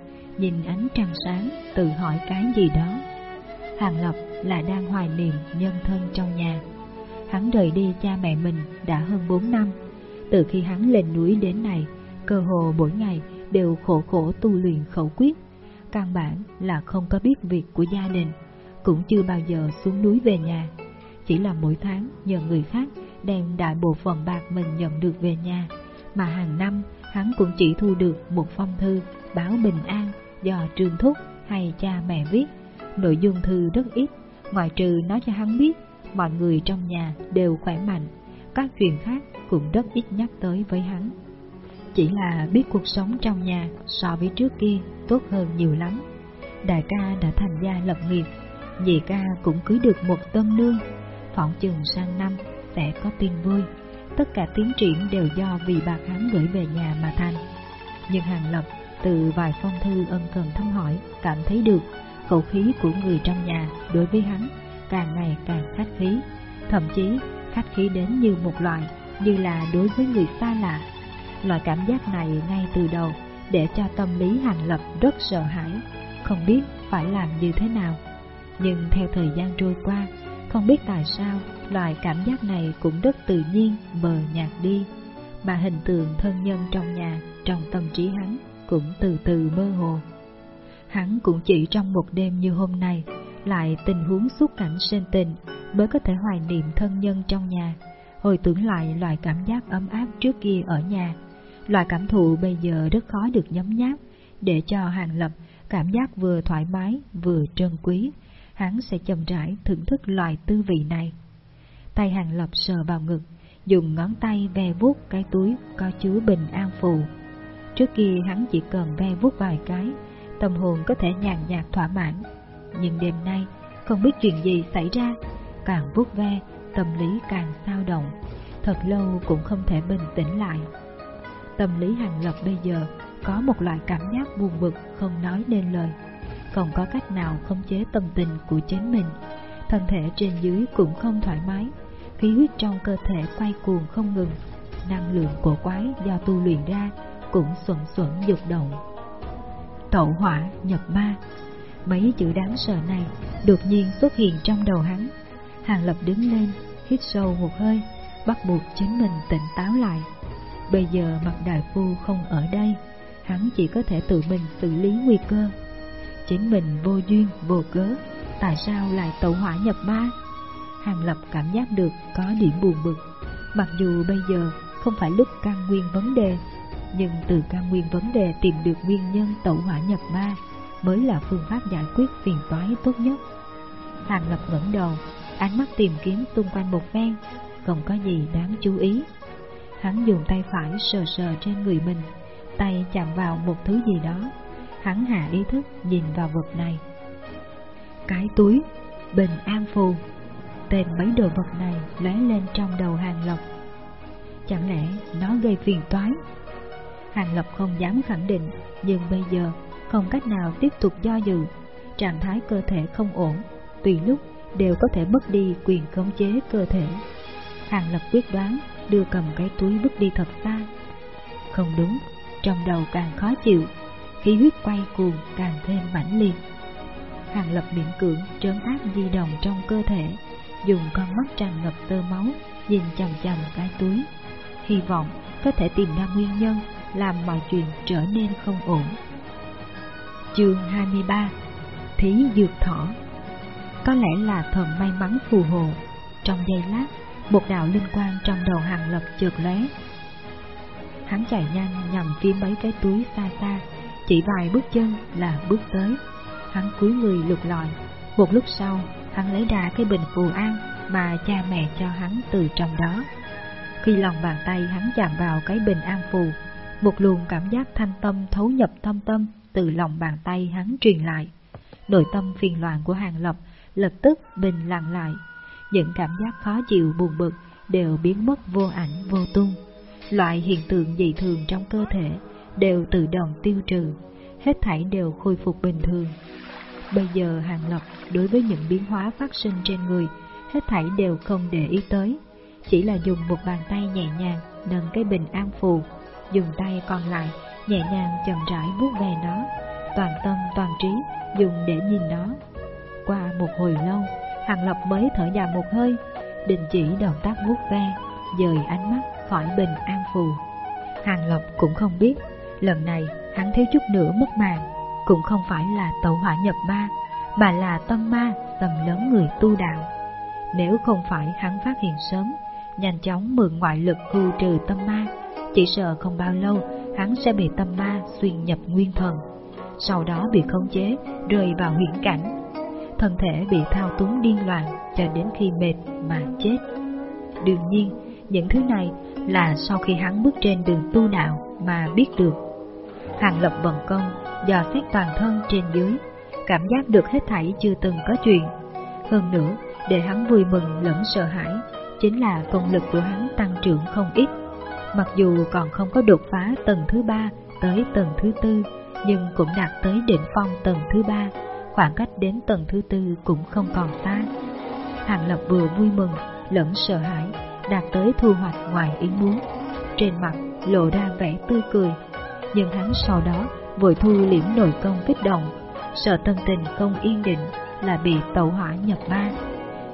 nhìn ánh trăng sáng, tự hỏi cái gì đó. Hàng Lập là đang hoài niệm nhân thân trong nhà. Hắn rời đi cha mẹ mình đã hơn 4 năm, từ khi hắn lên núi đến này, cơ hồ mỗi ngày đều khổ khổ tu luyện khẩu quyết, căn bản là không có biết việc của gia đình, cũng chưa bao giờ xuống núi về nhà. Chỉ là mỗi tháng nhờ người khác đem đại bộ phần bạc mình nhận được về nhà, mà hàng năm hắn cũng chỉ thu được một phong thư báo bình an do trường thúc hay cha mẹ viết. Nội dung thư rất ít, ngoại trừ nói cho hắn biết mọi người trong nhà đều khỏe mạnh, các chuyện khác cũng rất ít nhắc tới với hắn. Chỉ là biết cuộc sống trong nhà so với trước kia tốt hơn nhiều lắm. Đại ca đã thành gia lập nghiệp, nhị ca cũng cưới được một tân nương, phỏng chừng sang năm sẽ có tin vui. Tất cả tiến triển đều do vì bạc hắn gửi về nhà mà thành. Nhưng Hàng Lập từ vài phong thư ân cần thăm hỏi cảm thấy được khẩu khí của người trong nhà đối với hắn càng ngày càng khách khí, thậm chí khách khí đến như một loại như là đối với người xa lạ. Loại cảm giác này ngay từ đầu để cho tâm lý hành lập rất sợ hãi, không biết phải làm như thế nào. Nhưng theo thời gian trôi qua, không biết tại sao loại cảm giác này cũng rất tự nhiên mờ nhạt đi, mà hình tượng thân nhân trong nhà, trong tâm trí hắn cũng từ từ mơ hồ. Hắn cũng chỉ trong một đêm như hôm nay, lại tình huống xúc cảnh sinh tình mới có thể hoài niệm thân nhân trong nhà, hồi tưởng lại loại cảm giác ấm áp trước kia ở nhà. Loại cảm thụ bây giờ rất khó được nhấm nháp, để cho Hàng Lập cảm giác vừa thoải mái vừa trân quý, hắn sẽ chậm rãi thưởng thức loại tư vị này. Tay Hàng Lập sờ vào ngực, dùng ngón tay ve vuốt cái túi có chứa bình an phù. Trước kia hắn chỉ cần ve vuốt vài cái, tâm hồn có thể nhàn nhạt thỏa mãn. Nhưng đêm nay, không biết chuyện gì xảy ra, càng vuốt ve, tâm lý càng sao động, thật lâu cũng không thể bình tĩnh lại. Tâm lý Hàng Lập bây giờ có một loại cảm giác buồn bực không nói nên lời, không có cách nào khống chế tâm tình của chính mình. Thân thể trên dưới cũng không thoải mái, khí huyết trong cơ thể quay cuồng không ngừng, năng lượng cổ quái do tu luyện ra cũng xuẩn xuẩn dục động. Tẩu hỏa nhập ma, mấy chữ đáng sợ này đột nhiên xuất hiện trong đầu hắn. Hàng Lập đứng lên, hít sâu một hơi, bắt buộc chính mình tỉnh táo lại. Bây giờ mặt đại phu không ở đây, hắn chỉ có thể tự mình xử lý nguy cơ. Chính mình vô duyên, vô cớ, tại sao lại tẩu hỏa nhập ma? Hàng Lập cảm giác được có điểm buồn bực, mặc dù bây giờ không phải lúc căn nguyên vấn đề, nhưng từ căn nguyên vấn đề tìm được nguyên nhân tẩu hỏa nhập ma mới là phương pháp giải quyết phiền toái tốt nhất. Hàng Lập ngẩng đầu, ánh mắt tìm kiếm xung quanh một ven, không có gì đáng chú ý. Hắn dùng tay phải sờ sờ trên người mình, tay chạm vào một thứ gì đó, hắn hạ ý thức nhìn vào vật này. Cái túi, bình an phù, tên mấy đồ vật này lóe lên trong đầu hàng lộc. Chẳng lẽ nó gây phiền toái? Hàng Lập không dám khẳng định, nhưng bây giờ không cách nào tiếp tục do dự. Trạng thái cơ thể không ổn, tùy lúc đều có thể mất đi quyền khống chế cơ thể. Hàng Lập quyết đoán đưa cầm cái túi bước đi thật xa. Không đúng, trong đầu càng khó chịu, khí huyết quay cuồng càng thêm mãnh liệt. Hàng Lập miễn cưỡng trấn áp di động trong cơ thể, dùng con mắt tràn ngập tơ máu nhìn chằm chằm cái túi, hy vọng có thể tìm ra nguyên nhân làm mọi chuyện trở nên không ổn. Chương 23 Thí Dược Thỏ Có lẽ là thần may mắn phù hộ, trong giây lát, một đạo linh quang trong đầu hàng lập chợt lóe. Hắn chạy nhanh nhằm phía mấy cái túi xa xa, chỉ vài bước chân là bước tới. Hắn cúi người lục lọi, một lúc sau hắn lấy ra cái bình phù an mà cha mẹ cho hắn từ trong đó. Khi lòng bàn tay hắn chạm vào cái bình an phù, một luồng cảm giác thanh tâm thấu nhập tâm tâm từ lòng bàn tay hắn truyền lại. Nội tâm phiền loạn của Hàng Lập lập tức bình lặng lại. Những cảm giác khó chịu buồn bực đều biến mất vô ảnh vô tung. Loại hiện tượng dị thường trong cơ thể đều tự động tiêu trừ, hết thảy đều khôi phục bình thường. Bây giờ Hàng Lập đối với những biến hóa phát sinh trên người, hết thảy đều không để ý tới, chỉ là dùng một bàn tay nhẹ nhàng nâng cái bình an phù dùng tay còn lại nhẹ nhàng chậm rãi vuốt về nó, toàn tâm toàn trí dùng để nhìn nó. Qua một hồi lâu, Hàng Lập mới thở dài một hơi, đình chỉ động tác vuốt ve, dời ánh mắt khỏi bình an phù. Hàng Lập cũng không biết, lần này hắn thiếu chút nữa mất mạng, cũng không phải là tẩu hỏa nhập ma, mà là tâm ma tầm lớn người tu đạo. Nếu không phải hắn phát hiện sớm, nhanh chóng mượn ngoại lực khu trừ tâm ma, chỉ sợ không bao lâu hắn sẽ bị tâm ma xuyên nhập nguyên thần, sau đó bị khống chế, rơi vào huyễn cảnh. Thân thể bị thao túng điên loạn cho đến khi mệt mà chết. Đương nhiên, những thứ này là sau khi hắn bước trên đường tu đạo mà biết được. Hàng lập vận công, dò xét toàn thân trên dưới, cảm giác được hết thảy chưa từng có chuyện. Hơn nữa, để hắn vui mừng lẫn sợ hãi, chính là công lực của hắn tăng trưởng không ít. Mặc dù còn không có đột phá tầng thứ ba tới tầng thứ tư, nhưng cũng đạt tới đỉnh phong tầng thứ ba, khoảng cách đến tầng thứ tư cũng không còn xa. Hàng Lập vừa vui mừng, lẫn sợ hãi, đạt tới thu hoạch ngoài ý muốn. Trên mặt lộ ra vẻ tươi cười, nhưng hắn sau đó vội thu liễm nội công kích động, sợ tâm tình không yên định là bị tẩu hỏa nhập ma.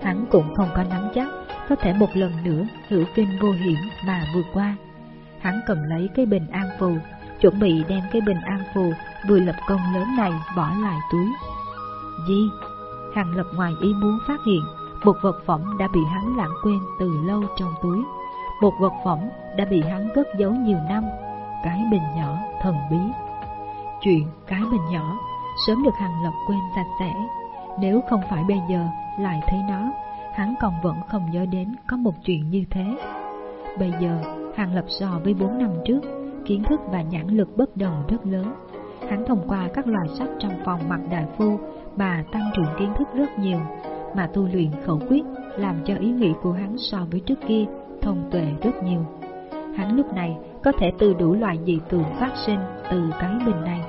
Hắn cũng không có nắm chắc có thể một lần nữa hữu kinh vô hiểm mà vượt qua. Hắn cầm lấy cái bình an phù, chuẩn bị đem cái bình an phù vừa lập công lớn này bỏ lại túi. Di, Hàng Lập ngoài ý muốn phát hiện một vật phẩm đã bị hắn lãng quên từ lâu trong túi. Một vật phẩm đã bị hắn cất giấu nhiều năm, cái bình nhỏ thần bí. Chuyện cái bình nhỏ sớm được Hàng Lập quên sạch sẽ, nếu không phải bây giờ lại thấy nó, hắn còn vẫn không nhớ đến có một chuyện như thế. Bây giờ, Hàng Lập so với 4 năm trước, kiến thức và nhãn lực bất đồng rất lớn. Hắn thông qua các loại sách trong phòng mặt đại phu mà tăng trưởng kiến thức rất nhiều, mà tu luyện khẩu quyết làm cho ý nghĩ của hắn so với trước kia thông tuệ rất nhiều. Hắn lúc này có thể từ đủ loại dị tượng phát sinh từ cái bình này,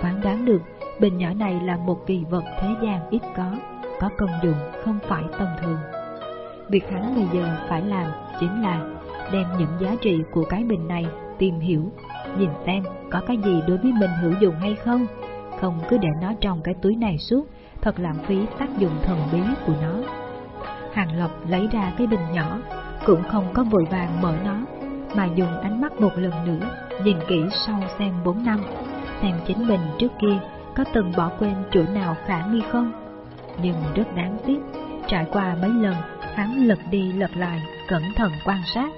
phán đoán được bình nhỏ này là một kỳ vật thế gian ít có, có công dụng không phải tầm thường. Việc hắn bây giờ phải làm chính là đem những giá trị của cái bình này tìm hiểu, nhìn xem có cái gì đối với mình hữu dụng hay không. Không cứ để nó trong cái túi này suốt, thật lãng phí tác dụng thần bí của nó. Hàng lộc lấy ra cái bình nhỏ, cũng không có vội vàng mở nó, mà dùng ánh mắt một lần nữa, nhìn kỹ sau xem bốn năm, xem chính mình trước kia có từng bỏ quên chỗ nào khả nghi không. Nhưng rất đáng tiếc, trải qua mấy lần, hắn lật đi lật lại, cẩn thận quan sát,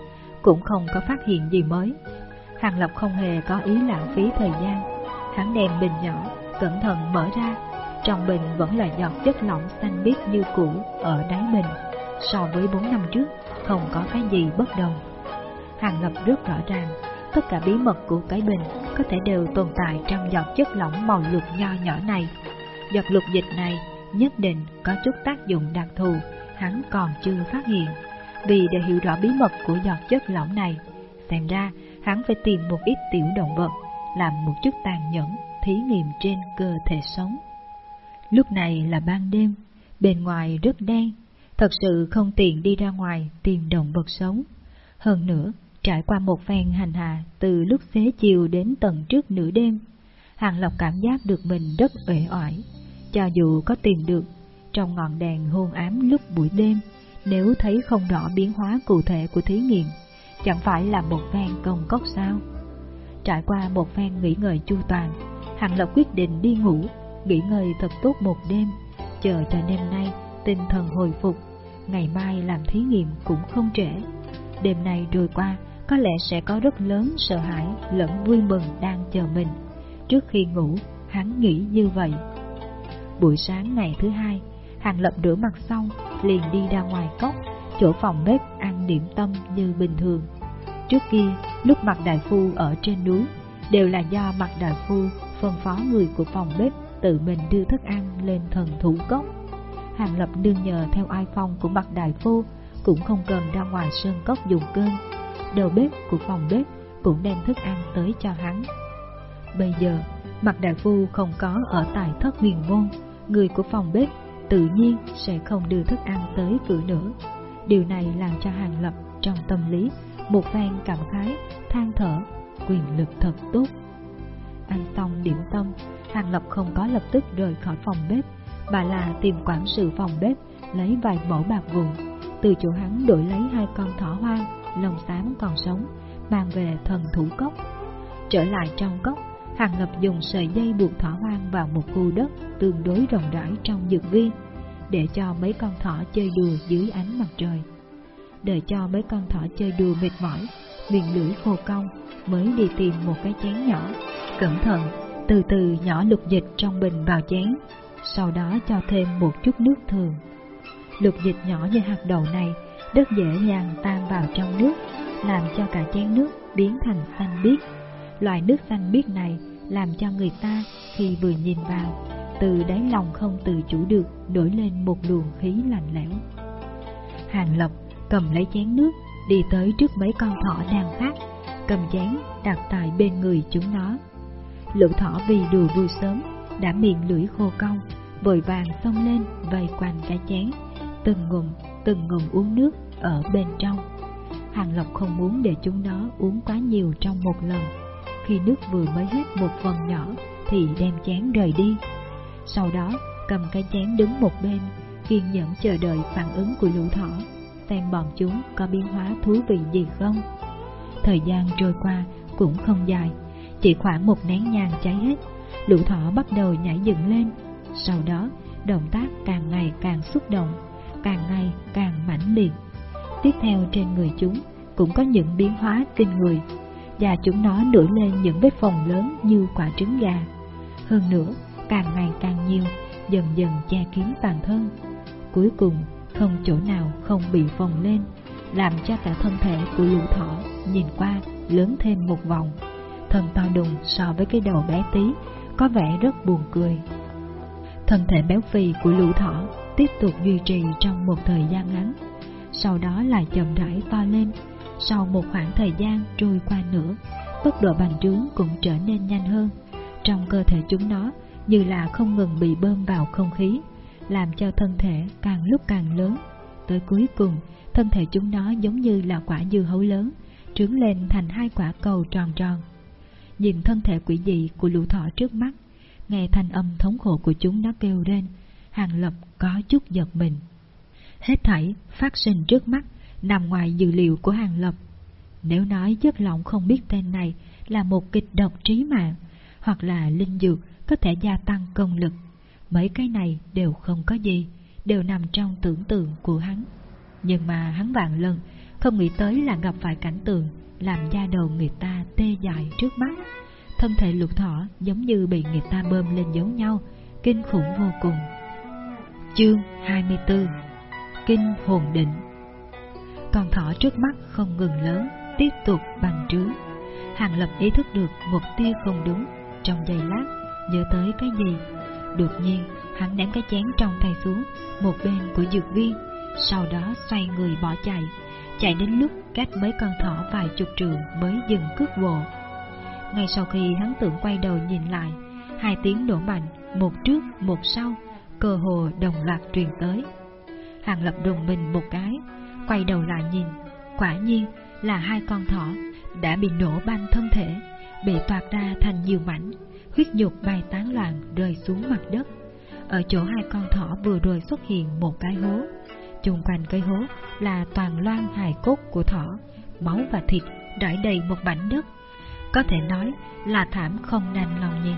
cũng không có phát hiện gì mới. Hàng Lập không hề có ý lãng phí thời gian, hắn đem bình nhỏ, cẩn thận mở ra, trong bình vẫn là giọt chất lỏng xanh biếc như cũ ở đáy bình, so với 4 năm trước không có cái gì bất đồng. Hàng Lập rất rõ ràng, tất cả bí mật của cái bình có thể đều tồn tại trong giọt chất lỏng màu lục nho nhỏ này. Giọt lục dịch này nhất định có chút tác dụng đặc thù, hắn còn chưa phát hiện. Vì để hiểu rõ bí mật của giọt chất lỏng này, xem ra hắn phải tìm một ít tiểu động vật, làm một chút tàn nhẫn, thí nghiệm trên cơ thể sống. Lúc này là ban đêm, bên ngoài rất đen, thật sự không tiện đi ra ngoài tìm động vật sống. Hơn nữa, trải qua một phen hành hạ từ lúc xế chiều đến tận trước nửa đêm, Hàng Lộc cảm giác được mình rất uể oải. Cho dù có tìm được, trong ngọn đèn hôn ám lúc buổi đêm, nếu thấy không rõ biến hóa cụ thể của thí nghiệm, chẳng phải là một phen công cốc sao? Trải qua một phen nghỉ ngơi chu toàn, Hàng Lộc quyết định đi ngủ, nghỉ ngơi thật tốt một đêm, chờ cho đêm nay tinh thần hồi phục, ngày mai làm thí nghiệm cũng không trễ. Đêm nay trôi qua, có lẽ sẽ có rất lớn sợ hãi lẫn vui mừng đang chờ mình. Trước khi ngủ, hắn nghĩ như vậy. Buổi sáng ngày thứ hai, Hàng Lập rửa mặt xong, liền đi ra ngoài cốc, chỗ phòng bếp ăn điểm tâm như bình thường. Trước kia, lúc mặt đại phu ở trên núi, đều là do mặt đại phu phân phó người của phòng bếp tự mình đưa thức ăn lên thần thủ cốc. Hàng Lập đương nhờ theo ai phong của mặt đại phu, cũng không cần ra ngoài sơn cốc dùng cơm. Đầu bếp của phòng bếp cũng đem thức ăn tới cho hắn. Bây giờ, mặt đại phu không có ở tại thất huyền môn, người của phòng bếp tự nhiên sẽ không đưa thức ăn tới cửa nữa. Điều này làm cho Hàng Lập trong tâm lý một phen cảm khái, than thở, quyền lực thật tốt. Ăn xong điểm tâm, Hàng Lập không có lập tức rời khỏi phòng bếp, bà là tìm quản sự phòng bếp lấy vài mẫu bạc vụn, từ chỗ hắn đổi lấy hai con thỏ hoang, lông xám còn sống, mang về thần thủ cốc. Trở lại trong cốc, Hàng Lập dùng sợi dây buộc thỏ hoang vào một khu đất tương đối rộng rãi trong dược viên, để cho mấy con thỏ chơi đùa dưới ánh mặt trời. Đợi cho mấy con thỏ chơi đùa mệt mỏi, miệng lưỡi khô cong, mới đi tìm một cái chén nhỏ, cẩn thận, từ từ nhỏ lục dịch trong bình vào chén, sau đó cho thêm một chút nước thường. Lục dịch nhỏ như hạt đậu này rất dễ dàng tan vào trong nước, làm cho cả chén nước biến thành xanh biếc. Loại nước xanh biếc này làm cho người ta khi vừa nhìn vào, từ đáy lòng không tự chủ được nổi lên một luồng khí lạnh lẽo. Hàng Lập cầm lấy chén nước, đi tới trước mấy con thỏ đang khát, cầm chén đặt tại bên người chúng nó. Lũ thỏ vì đùa vui sớm, đã miệng lưỡi khô cong, vội vàng xông lên vây quanh cái chén, từng ngụm, từng ngụm uống nước ở bên trong. Hàng Lộc không muốn để chúng nó uống quá nhiều trong một lần. Khi nước vừa mới hết một phần nhỏ thì đem chén rời đi. Sau đó cầm cái chén đứng một bên, kiên nhẫn chờ đợi phản ứng của lũ thỏ, xem bọn chúng có biến hóa thú vị gì không. Thời gian trôi qua cũng không dài, chỉ khoảng một nén nhang cháy hết, lũ thỏ bắt đầu nhảy dựng lên. Sau đó, động tác càng ngày càng xúc động, càng ngày càng mãnh liệt. Tiếp theo trên người chúng cũng có những biến hóa kinh người, và chúng nó nổi lên những vết phồng lớn như quả trứng gà. Hơn nữa, càng ngày càng nhiều, dần dần che kín toàn thân. Cuối cùng, không chỗ nào không bị phồng lên, làm cho cả thân thể của lũ thỏ nhìn qua lớn thêm một vòng. Thân to đùng so với cái đầu bé tí, có vẻ rất buồn cười. Thân thể béo phì của lũ thỏ tiếp tục duy trì trong một thời gian ngắn, sau đó lại chậm rãi to lên. Sau một khoảng thời gian trôi qua nữa, tốc độ bành trướng cũng trở nên nhanh hơn. Trong cơ thể chúng nó như là không ngừng bị bơm vào không khí, làm cho thân thể càng lúc càng lớn. Tới cuối cùng, thân thể chúng nó giống như là quả dưa hấu lớn, trướng lên thành hai quả cầu tròn tròn. Nhìn thân thể quỷ dị của lũ thỏ trước mắt, nghe thanh âm thống khổ của chúng nó kêu lên, Hàng Lập có chút giật mình. Hết thảy phát sinh trước mắt, nằm ngoài dự liệu của Hàng Lập. Nếu nói chất lỏng không biết tên này là một kịch độc trí mạng, hoặc là linh dược có thể gia tăng công lực, mấy cái này đều không có gì, đều nằm trong tưởng tượng của hắn. Nhưng mà hắn vạn lần không nghĩ tới là gặp phải cảnh tượng làm da đầu người ta tê dại trước mắt. Thân thể lục thỏ giống như bị người ta bơm lên giống nhau, kinh khủng vô cùng. Chương 24 Kinh hồn định con thỏ trước mắt không ngừng lớn, tiếp tục bành trướng. Hàng Lập ý thức được một tia không đúng, trong giây lát, nhớ tới cái gì. Đột nhiên, hắn ném cái chén trong tay xuống, một bên của dược viên, sau đó xoay người bỏ chạy, chạy đến lúc cách mấy con thỏ vài chục trường mới dừng cước bộ. Ngay sau khi hắn tưởng quay đầu nhìn lại, hai tiếng nổ mạnh, một trước một sau, cơ hồ đồng loạt truyền tới. Hàng lập đùng mình một cái, quay đầu lại nhìn, quả nhiên là hai con thỏ đã bị nổ banh thân thể, bị toạc ra thành nhiều mảnh, huyết nhục bay tán loạn rơi xuống mặt đất. Ở chỗ hai con thỏ vừa rồi xuất hiện một cái hố, chung quanh cái hố là toàn loan hài cốt của thỏ, máu và thịt rải đầy một mảnh đất. Có thể nói là thảm không đành lòng nhìn.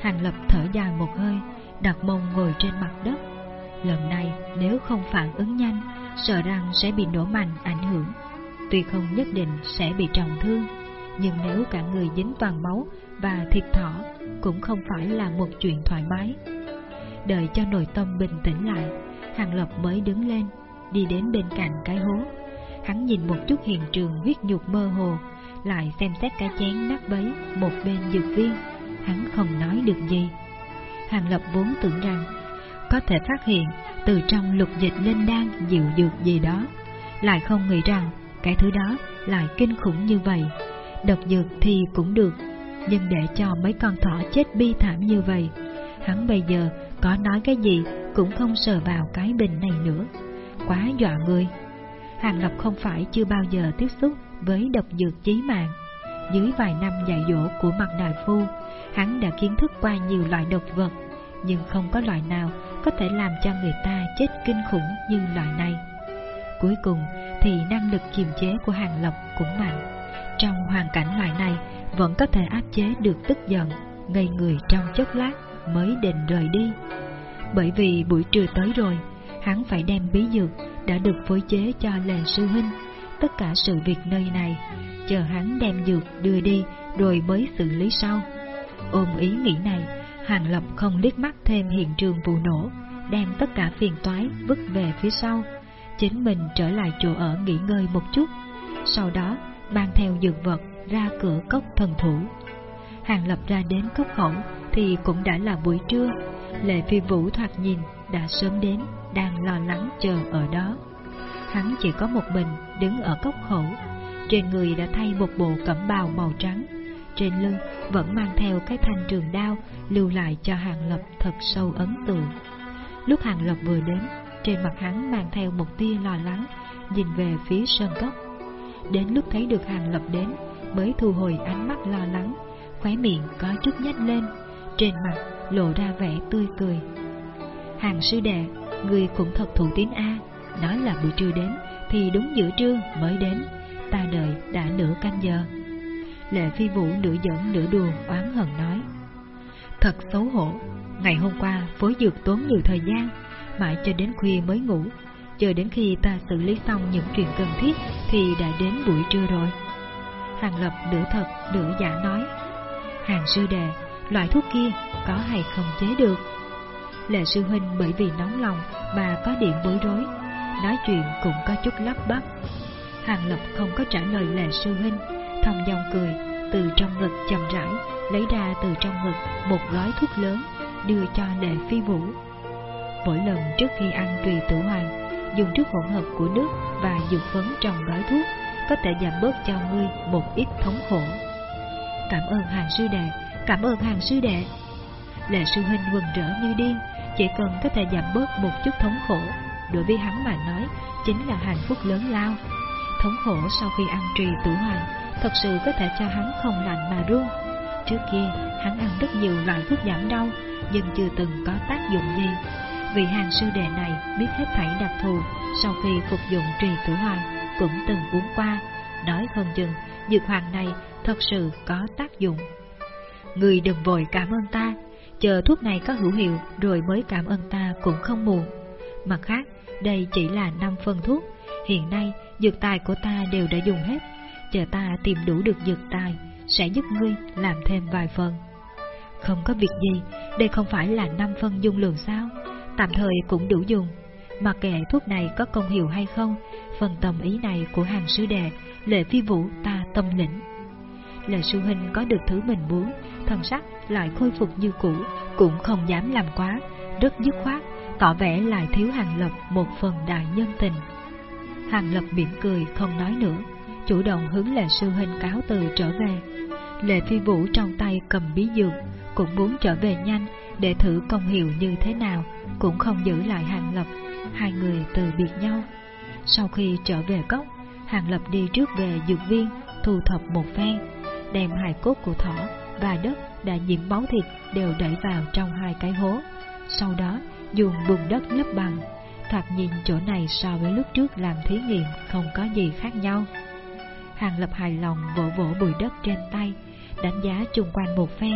Hàng Lập thở dài một hơi, đặt mông ngồi trên mặt đất. Lần này nếu không phản ứng nhanh, sợ rằng sẽ bị nổ mạnh ảnh hưởng. Tuy không nhất định sẽ bị trọng thương, nhưng nếu cả người dính toàn máu và thịt thỏ cũng không phải là một chuyện thoải mái. Đợi cho nội tâm bình tĩnh lại, Hàng Lập mới đứng lên, đi đến bên cạnh cái hố. Hắn nhìn một chút hiện trường huyết nhục mơ hồ, lại xem xét cái chén nát bấy một bên dược viên, hắn không nói được gì. Hàng Lập vốn tưởng rằng có thể phát hiện từ trong lục dịch linh đan dịu dược gì đó, lại không nghĩ rằng cái thứ đó lại kinh khủng như vậy. Độc dược thì cũng được, nhưng để cho mấy con thỏ chết bi thảm như vậy, hắn bây giờ có nói cái gì cũng không sờ vào cái bình này nữa. Quá dọa người. Hàng Lập không phải chưa bao giờ tiếp xúc với độc dược chí mạng. Dưới vài năm dạy dỗ của mặt đại phu, hắn đã kiến thức qua nhiều loại độc vật, nhưng không có loại nào có thể làm cho người ta chết kinh khủng như loại này. Cuối cùng thì năng lực kiềm chế của Hàng Lập cũng mạnh. Trong hoàn cảnh loại này vẫn có thể áp chế được tức giận, ngây người trong chốc lát mới định rời đi. Bởi vì buổi trưa tới rồi, hắn phải đem bí dược đã được phối chế cho lệ sư huynh, tất cả sự việc nơi này, chờ hắn đem dược đưa đi rồi mới xử lý sau. Ôm ý nghĩ này, Hàng Lập không liếc mắt thêm hiện trường vụ nổ, đem tất cả phiền toái vứt về phía sau, chính mình trở lại chỗ ở nghỉ ngơi một chút, sau đó mang theo dược vật ra cửa cốc thần thủ. Hàng Lập ra đến cốc khẩu thì cũng đã là buổi trưa, Lệ Phi Vũ thoạt nhìn đã sớm đến, đang lo lắng chờ ở đó. Hắn chỉ có một mình đứng ở cốc khẩu, trên người đã thay một bộ cẩm bào màu trắng, trên lưng vẫn mang theo cái thanh trường đao lưu lại cho Hàng Lập thật sâu ấn tượng. Lúc Hàng Lập vừa đến, trên mặt hắn mang theo một tia lo lắng, nhìn về phía sơn cốc. Đến lúc thấy được Hàng Lập đến, mới thu hồi ánh mắt lo lắng, khóe miệng có chút nhếch lên, trên mặt lộ ra vẻ tươi cười. Hàng sư đệ, người cũng thật thủ tín A, nói là buổi trưa đến, thì đúng giữa trưa mới đến, ta đợi đã nửa canh giờ. Lệ phi vũ nửa giỡn nửa đùa oán hận nói. Thật xấu hổ, ngày hôm qua phối dược tốn nhiều thời gian, mãi cho đến khuya mới ngủ, chờ đến khi ta xử lý xong những chuyện cần thiết thì đã đến buổi trưa rồi. Hàng Lập nửa thật nửa giả nói, Hàng sư đệ, loại thuốc kia có hay không chế được? Lệ sư huynh bởi vì nóng lòng mà có điện bối rối, nói chuyện cũng có chút lắp bắp. Hàng Lập không có trả lời lệ sư huynh, thầm dòng cười, từ trong ngực chậm rãi, lấy ra từ trong ngực một gói thuốc lớn, đưa cho lệ phi vũ. Mỗi lần trước khi ăn tùy tử hoàng, dùng trước hỗn hợp của nước và dược phấn trong gói thuốc, có thể giảm bớt cho ngươi một ít thống khổ. Cảm ơn hàng sư đệ, cảm ơn hàng sư đệ. Lệ sư huynh quần rỡ như điên, chỉ cần có thể giảm bớt một chút thống khổ, đối với hắn mà nói, chính là hạnh phúc lớn lao. Thống khổ sau khi ăn trì tử hoàng, thật sự có thể cho hắn không lạnh mà run. Trước kia, hắn ăn rất nhiều loại thuốc giảm đau, nhưng chưa từng có tác dụng gì. Vị hàng sư đệ này biết hết thảy đặc thù, sau khi phục dụng trì tử hoàng, cũng từng uống qua, nói không chừng dược hoàng này thật sự có tác dụng. Người đừng vội cảm ơn ta, chờ thuốc này có hữu hiệu rồi mới cảm ơn ta cũng không muộn. Mặt khác, đây chỉ là 5 phân thuốc, hiện nay dược tài của ta đều đã dùng hết, chờ ta tìm đủ được dược tài, sẽ giúp ngươi làm thêm vài phần. Không có việc gì, đây không phải là 5 phân dung lượng sao, tạm thời cũng đủ dùng. mà kệ thuốc này có công hiệu hay không, phần tâm ý này của hàng sứ đệ, lệ phi vũ ta tâm lĩnh. Lệ Sư Huynh có được thứ mình muốn, thần sắc lại khôi phục như cũ, cũng không dám làm quá, rất dứt khoát, tỏ vẻ lại thiếu Hàng Lập một phần đại nhân tình. Hàng Lập mỉm cười không nói nữa, chủ động hướng Lệ Sư Huynh cáo từ trở về. Lệ Phi Vũ trong tay cầm bí dược, cũng muốn trở về nhanh để thử công hiệu như thế nào, cũng không giữ lại Hàng Lập, hai người từ biệt nhau. Sau khi trở về cốc, Hàng Lập đi trước về dược viên, thu thập một phen, đem hài cốt của thỏ và đất đã nhiễm máu thịt đều đẩy vào trong hai cái hố. Sau đó, dùng bùn đất lấp bằng. Thoạt nhìn chỗ này so với lúc trước làm thí nghiệm không có gì khác nhau. Hàng Lập hài lòng vỗ vỗ bụi đất trên tay, đánh giá chung quanh một phen,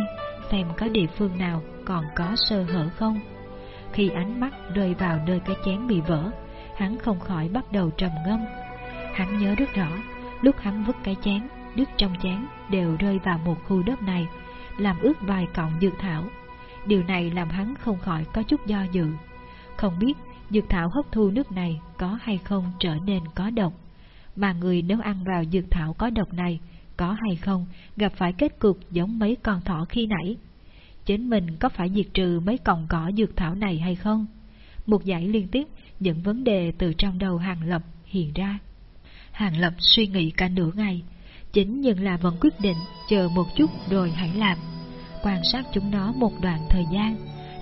xem có địa phương nào còn có sơ hở không. Khi ánh mắt rơi vào nơi cái chén bị vỡ, hắn không khỏi bắt đầu trầm ngâm. Hắn nhớ rất rõ, lúc hắn vứt cái chén, nước trong chén đều rơi vào một khu đất này, làm ướt vài cọng dược thảo. Điều này làm hắn không khỏi có chút do dự. Không biết dược thảo hấp thu nước này có hay không trở nên có độc. Mà người nếu ăn vào dược thảo có độc này, có hay không gặp phải kết cục giống mấy con thỏ khi nãy. Chính mình có phải diệt trừ mấy cọng cỏ dược thảo này hay không? Một dãy liên tiếp những vấn đề từ trong đầu Hàng Lập hiện ra. Hàng Lập suy nghĩ cả nửa ngày, chính nhưng là vẫn quyết định chờ một chút rồi hãy làm. Quan sát chúng nó một đoạn thời gian,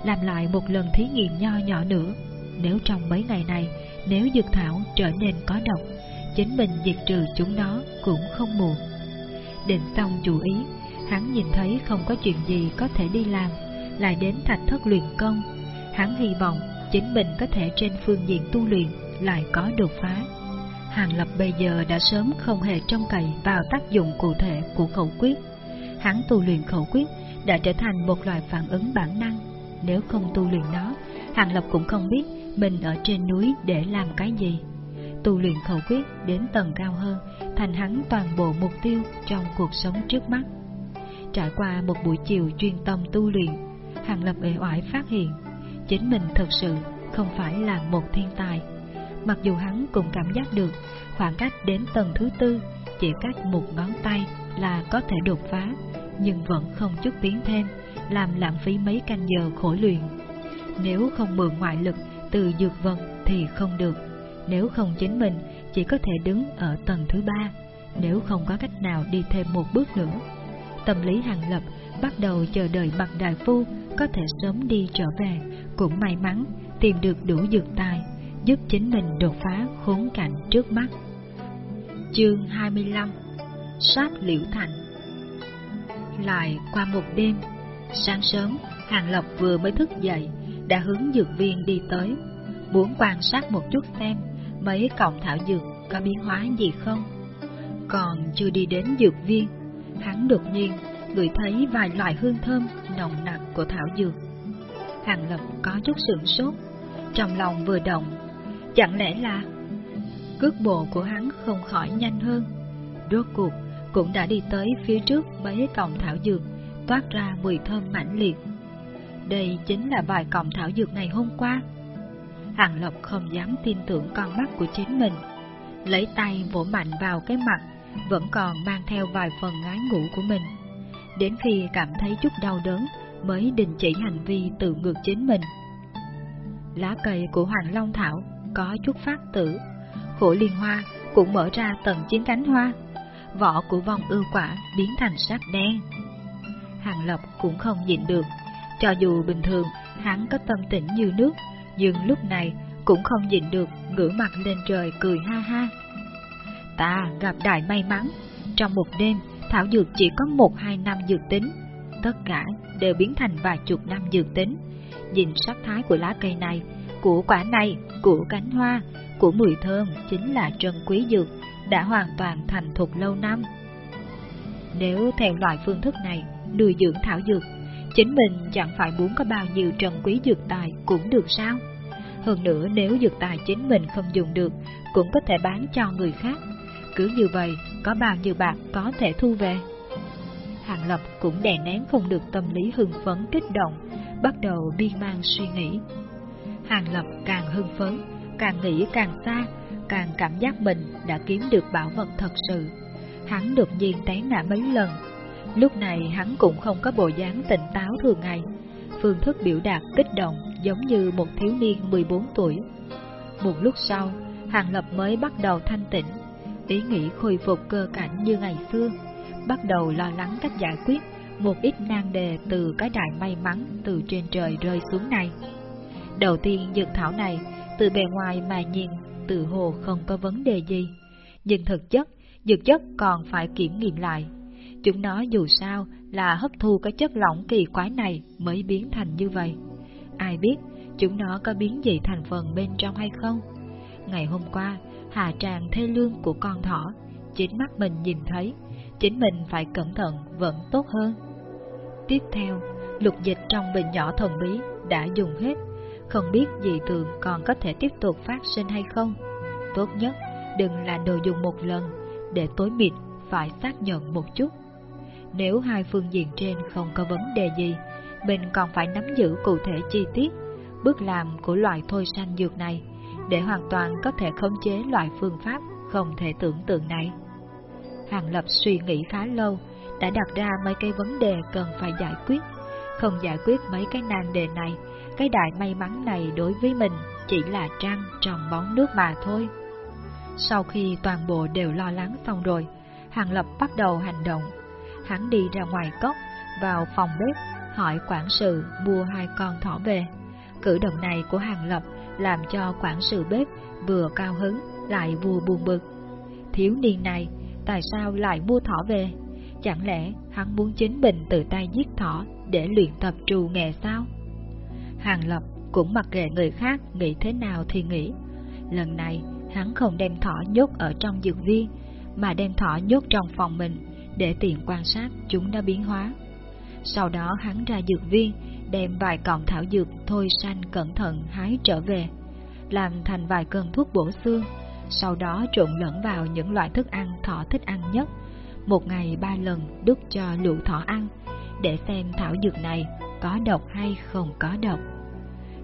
làm lại một lần thí nghiệm nho nhỏ nữa. Nếu trong mấy ngày này, nếu dược thảo trở nên có độc, chính mình diệt trừ chúng nó cũng không muộn. Định xong chủ ý, hắn nhìn thấy không có chuyện gì có thể đi làm, lại đến thạch thất luyện công. Hắn hy vọng chính mình có thể trên phương diện tu luyện lại có đột phá. Hàng Lập bây giờ đã sớm không hề trông cậy vào tác dụng cụ thể của khẩu quyết. Hắn tu luyện khẩu quyết đã trở thành một loại phản ứng bản năng. Nếu không tu luyện nó, Hàng Lập cũng không biết mình ở trên núi để làm cái gì. Tu luyện khẩu quyết đến tầng cao hơn, thành hắn toàn bộ mục tiêu trong cuộc sống trước mắt. Trải qua một buổi chiều chuyên tâm tu luyện, Hàng Lập ế oải phát hiện, chính mình thật sự không phải là một thiên tài. Mặc dù hắn cũng cảm giác được khoảng cách đến tầng thứ tư chỉ cách một ngón tay là có thể đột phá, nhưng vẫn không chút tiến thêm, làm lãng phí mấy canh giờ khổ luyện. Nếu không mượn ngoại lực từ dược vật thì không được, nếu không chính mình chỉ có thể đứng ở tầng thứ ba, nếu không có cách nào đi thêm một bước nữa. Tâm lý hàng lập bắt đầu chờ đợi bằng đại phu có thể sớm đi trở về, cũng may mắn tìm được đủ dược tài, giúp chính mình đột phá khốn cảnh trước mắt. Chương 25 Sát Liễu Thành Lại qua một đêm, sáng sớm, Hàng Lộc vừa mới thức dậy, đã hướng dược viên đi tới, muốn quan sát một chút xem mấy cọng thảo dược có biến hóa gì không. Còn chưa đi đến dược viên, hắn đột nhiên ngửi thấy vài loại hương thơm nồng nặc của thảo dược. Hàng Lập có chút sửng sốt, trong lòng vừa động, chẳng lẽ là... Cước bộ của hắn không khỏi nhanh hơn, rốt cuộc cũng đã đi tới phía trước mấy cọng thảo dược, toát ra mùi thơm mãnh liệt. Đây chính là vài cọng thảo dược ngày hôm qua. Hàng Lộc không dám tin tưởng con mắt của chính mình, lấy tay vỗ mạnh vào cái mặt, vẫn còn mang theo vài phần ngái ngủ của mình. Đến khi cảm thấy chút đau đớn, mới đình chỉ hành vi tự ngược chính mình. Lá cây của Hoàng Long Thảo có chút phát tử, khổ liên hoa cũng mở ra tầng chín cánh hoa, vỏ của vòng ưu quả biến thành sắc đen. Hàng Lập cũng không nhịn được, cho dù bình thường hắn có tâm tĩnh như nước, nhưng lúc này cũng không nhịn được ngửa mặt lên trời cười ha ha. Ta gặp đại may mắn, trong một đêm thảo dược chỉ có một hai năm dược tính, tất cả đều biến thành vài chục năm dược tính. Nhìn sắc thái của lá cây này, của quả này, của cánh hoa, của mùi thơm chính là trân quý dược, đã hoàn toàn thành thục lâu năm. Nếu theo loại phương thức này, nuôi dưỡng thảo dược, chính mình chẳng phải muốn có bao nhiêu trần quý dược tài cũng được sao? Hơn nữa nếu dược tài chính mình không dùng được, cũng có thể bán cho người khác. Cứ như vậy, có bao nhiêu bạc có thể thu về? Hàng Lập cũng đè nén không được tâm lý hưng phấn kích động, bắt đầu biên mang suy nghĩ. Hàng Lập càng hưng phấn, càng nghĩ càng xa, càng cảm giác mình đã kiếm được bảo vật thật sự. Hắn đột nhiên té ngã mấy lần, Lúc này hắn cũng không có bộ dáng tỉnh táo thường ngày, phương thức biểu đạt kích động giống như một thiếu niên 14 tuổi. Một lúc sau, Hàng Lập mới bắt đầu thanh tĩnh, ý nghĩ khôi phục cơ cảnh như ngày xưa, bắt đầu lo lắng cách giải quyết một ít nan đề từ cái đại may mắn từ trên trời rơi xuống này. Đầu tiên dược thảo này, từ bề ngoài mà nhìn, tự hồ không có vấn đề gì, nhưng thực chất, dược chất còn phải kiểm nghiệm lại. Chúng nó dù sao là hấp thu cái chất lỏng kỳ quái này mới biến thành như vậy. Ai biết chúng nó có biến gì thành phần bên trong hay không? Ngày hôm qua, hạ tràng thê lương của con thỏ, chính mắt mình nhìn thấy, chính mình phải cẩn thận vẫn tốt hơn. Tiếp theo, lục dịch trong bình nhỏ thần bí đã dùng hết, không biết dị thường còn có thể tiếp tục phát sinh hay không. Tốt nhất, đừng là đồ dùng một lần, để tối mịt phải xác nhận một chút. Nếu hai phương diện trên không có vấn đề gì, mình còn phải nắm giữ cụ thể chi tiết, bước làm của loại thôi sanh dược này, để hoàn toàn có thể khống chế loại phương pháp không thể tưởng tượng này. Hàng Lập suy nghĩ khá lâu, đã đặt ra mấy cái vấn đề cần phải giải quyết. Không giải quyết mấy cái nan đề này, cái đại may mắn này đối với mình chỉ là trăng trong bóng nước mà thôi. Sau khi toàn bộ đều lo lắng xong rồi, Hàng Lập bắt đầu hành động. Hắn đi ra ngoài cốc, vào phòng bếp, hỏi quản sự mua hai con thỏ về. Cử động này của Hàng Lập làm cho quản sự bếp vừa cao hứng lại vừa buồn bực. Thiếu niên này, tại sao lại mua thỏ về? Chẳng lẽ hắn muốn chính mình tự tay giết thỏ để luyện tập trù nghề sao? Hàng Lập cũng mặc kệ người khác nghĩ thế nào thì nghĩ. Lần này, hắn không đem thỏ nhốt ở trong dược viên, mà đem thỏ nhốt trong phòng mình để tiện quan sát chúng đã biến hóa. Sau đó hắn ra dược viên, đem vài cọng thảo dược thôi xanh cẩn thận hái trở về, làm thành vài cơn thuốc bổ xương, sau đó trộn lẫn vào những loại thức ăn thỏ thích ăn nhất, một ngày ba lần đút cho lũ thỏ ăn, để xem thảo dược này có độc hay không có độc.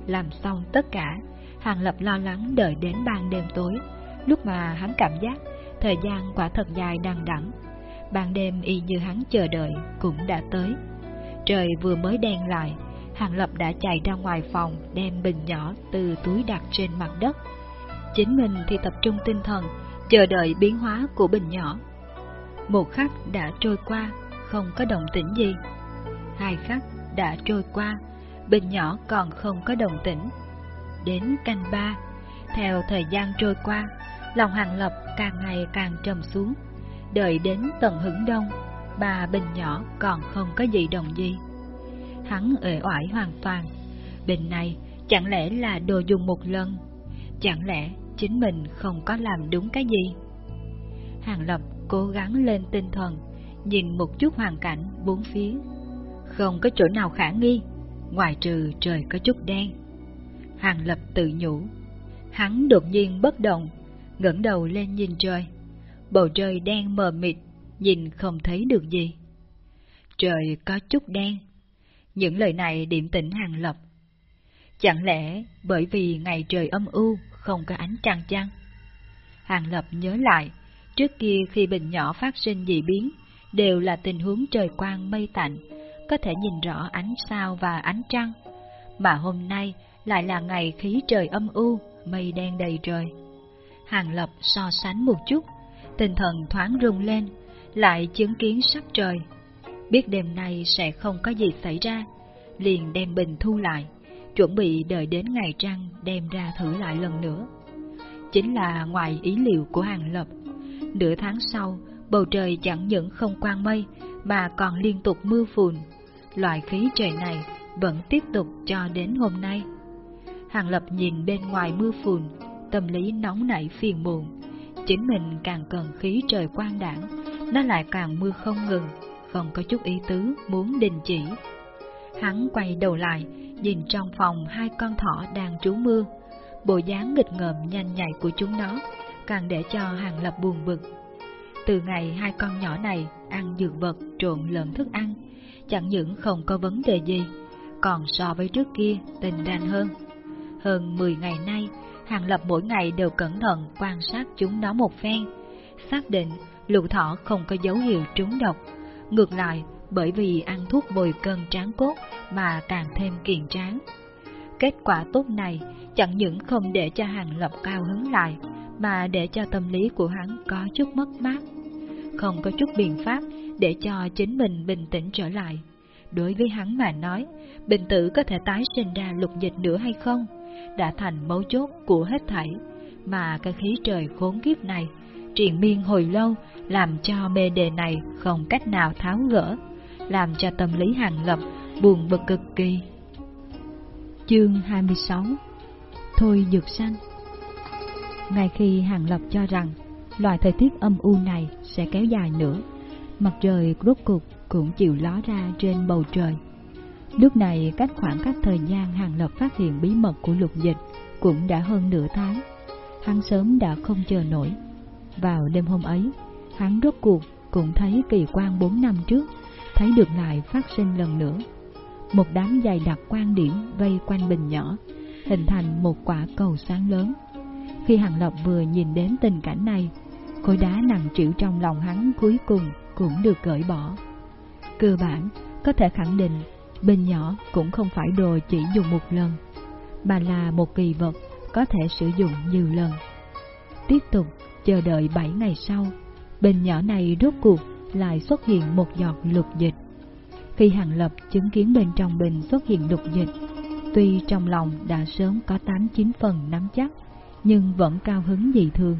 Làm xong tất cả, Hàng Lập lo lắng đợi đến ban đêm tối, lúc mà hắn cảm giác thời gian quả thật dài đằng đẵng. Ban đêm y như hắn chờ đợi cũng đã tới. Trời vừa mới đen lại, Hàng Lập đã chạy ra ngoài phòng đem bình nhỏ từ túi đặt trên mặt đất. Chính mình thì tập trung tinh thần, chờ đợi biến hóa của bình nhỏ. Một khắc đã trôi qua, không có động tĩnh gì. Hai khắc đã trôi qua, bình nhỏ còn không có động tĩnh. Đến canh ba, theo thời gian trôi qua, lòng Hàng Lập càng ngày càng trầm xuống. Đợi đến tận hứng đông, bà bình nhỏ còn không có gì đồng gì hắn uể oải hoàn toàn. Bình này chẳng lẽ là đồ dùng một lần? Chẳng lẽ chính mình không có làm đúng cái gì? Hàng Lập cố gắng lên tinh thần, nhìn một chút hoàn cảnh bốn phía. Không có chỗ nào khả nghi, ngoài trừ trời có chút đen. Hàng Lập tự nhủ. Hắn đột nhiên bất động, ngẩng đầu lên nhìn trời. Bầu trời đen mờ mịt, nhìn không thấy được gì. Trời có chút đen, những lời này điểm tỉnh Hàng Lập. Chẳng lẽ bởi vì ngày trời âm u, không có ánh trăng chăng? Hàng Lập nhớ lại, trước kia khi bình nhỏ phát sinh dị biến, đều là tình huống trời quang mây tạnh, có thể nhìn rõ ánh sao và ánh trăng. Mà hôm nay lại là ngày khí trời âm u, mây đen đầy trời. Hàng Lập so sánh một chút, tinh thần thoáng rung lên, lại chứng kiến sắp trời, biết đêm nay sẽ không có gì xảy ra, liền đem bình thu lại, chuẩn bị đợi đến ngày trăng đem ra thử lại lần nữa. Chính là ngoài ý liệu của Hàng Lập. Nửa tháng sau, bầu trời chẳng những không quang mây, mà còn liên tục mưa phùn. Loại khí trời này vẫn tiếp tục cho đến hôm nay. Hàng Lập nhìn bên ngoài mưa phùn, tâm lý nóng nảy phiền muộn. Chính mình càng cần khí trời quang đảng, nó lại càng mưa không ngừng, không có chút ý tứ muốn đình chỉ. Hắn quay đầu lại, nhìn trong phòng hai con thỏ đang trú mưa. Bộ dáng nghịch ngợm nhanh nhạy của chúng nó, càng để cho Hàng Lập buồn bực. Từ ngày hai con nhỏ này ăn dược vật trộn lẫn thức ăn, chẳng những không có vấn đề gì, còn so với trước kia tình đàn hơn. Hơn 10 ngày nay, Hàng Lập mỗi ngày đều cẩn thận quan sát chúng nó một phen, xác định lũ thỏ không có dấu hiệu trúng độc, ngược lại bởi vì ăn thuốc bồi cân tráng cốt mà càng thêm kiền tráng. Kết quả tốt này chẳng những không để cho Hàng Lập cao hứng lại, mà để cho tâm lý của hắn có chút mất mát. Không có chút biện pháp để cho chính mình bình tĩnh trở lại. Đối với hắn mà nói, bình tử có thể tái sinh ra lục dịch nữa hay không, đã thành mấu chốt của hết thảy, mà cái khí trời khốn kiếp này, triền miên hồi lâu, làm cho mê đề này không cách nào tháo gỡ, làm cho tâm lý hàng lập buồn bực cực kỳ. Chương 26 Thôi dược sanh Ngay khi hàng lập cho rằng loại thời tiết âm u này sẽ kéo dài nữa, mặt trời rốt cục cũng chịu ló ra trên bầu trời. Lúc này cách khoảng cách thời gian Hàng Lập phát hiện bí mật của lục dịch cũng đã hơn nửa tháng. Hắn sớm đã không chờ nổi. Vào đêm hôm ấy, hắn rốt cuộc cũng thấy kỳ quan bốn năm trước, thấy được lại phát sinh lần nữa. Một đám dày đặc quan điểm vây quanh bình nhỏ, hình thành một quả cầu sáng lớn. Khi Hàng Lập vừa nhìn đến tình cảnh này, khối đá nặng trĩu trong lòng hắn cuối cùng cũng được gỡ bỏ. Cơ bản, có thể khẳng định, bình nhỏ cũng không phải đồ chỉ dùng một lần, mà là một kỳ vật có thể sử dụng nhiều lần. Tiếp tục chờ đợi 7 ngày sau, bình nhỏ này rốt cuộc lại xuất hiện một giọt lục dịch. Khi Hàng Lập chứng kiến bên trong bình xuất hiện lục dịch, tuy trong lòng đã sớm có 8-9 phần nắm chắc, nhưng vẫn cao hứng dị thường.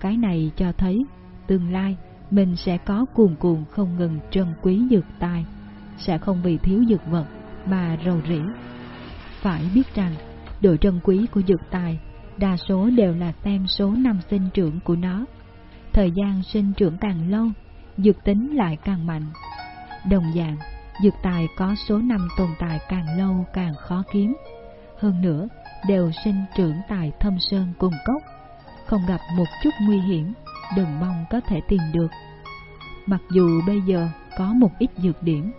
Cái này cho thấy, tương lai mình sẽ có cuồn cuộn không ngừng trân quý dược tài, sẽ không vì thiếu dược vật mà rầu rĩ. Phải biết rằng, độ trân quý của dược tài đa số đều là tem số năm sinh trưởng của nó. Thời gian sinh trưởng càng lâu, dược tính lại càng mạnh. Đồng dạng, dược tài có số năm tồn tại càng lâu càng khó kiếm. Hơn nữa, đều sinh trưởng tại thâm sơn cùng cốc, không gặp một chút nguy hiểm đừng mong có thể tìm được. Mặc dù bây giờ có một ít dược điểm,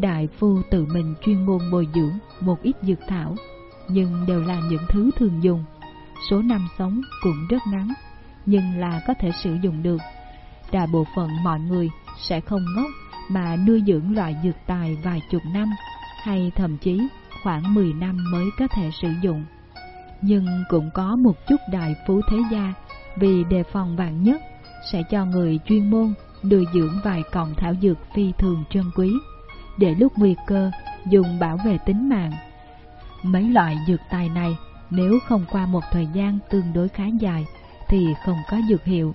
đại phu tự mình chuyên môn bồi dưỡng một ít dược thảo, nhưng đều là những thứ thường dùng. Số năm sống cũng rất ngắn, nhưng là có thể sử dụng được. đa bộ phận mọi người sẽ không ngốc mà nuôi dưỡng loại dược tài vài chục năm, hay thậm chí khoảng 10 năm mới có thể sử dụng. Nhưng cũng có một chút đại phú thế gia vì đề phòng vạn nhất sẽ cho người chuyên môn nuôi dưỡng vài cọng thảo dược phi thường trân quý, để lúc nguy cơ dùng bảo vệ tính mạng. Mấy loại dược tài này nếu không qua một thời gian tương đối khá dài thì không có dược hiệu,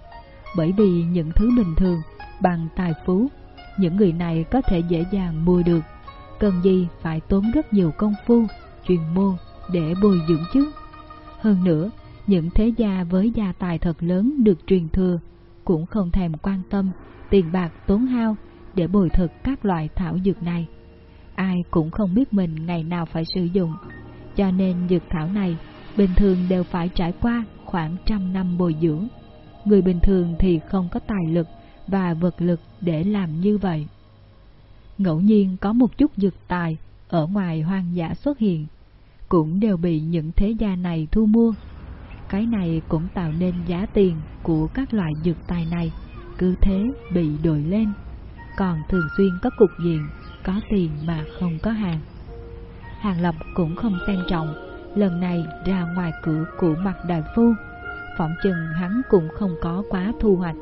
bởi vì những thứ bình thường bằng tài phú, những người này có thể dễ dàng mua được, cần gì phải tốn rất nhiều công phu, chuyên môn để bồi dưỡng chứ. Hơn nữa, những thế gia với gia tài thật lớn được truyền thừa cũng không thèm quan tâm tiền bạc tốn hao để bồi thực các loại thảo dược này. Ai cũng không biết mình ngày nào phải sử dụng, cho nên dược thảo này bình thường đều phải trải qua khoảng trăm năm bồi dưỡng. Người bình thường thì không có tài lực và vật lực để làm như vậy. Ngẫu nhiên có một chút dược tài ở ngoài hoang dã xuất hiện, cũng đều bị những thế gia này thu mua cái này cũng tạo nên giá tiền của các loại dược tài này, cứ thế bị đổi lên. Còn thường xuyên có cục diện, có tiền mà không có hàng. Hàng Lập cũng không xem trọng, lần này ra ngoài cửa của mặt đại phu. Phỏng chừng hắn cũng không có quá thu hoạch,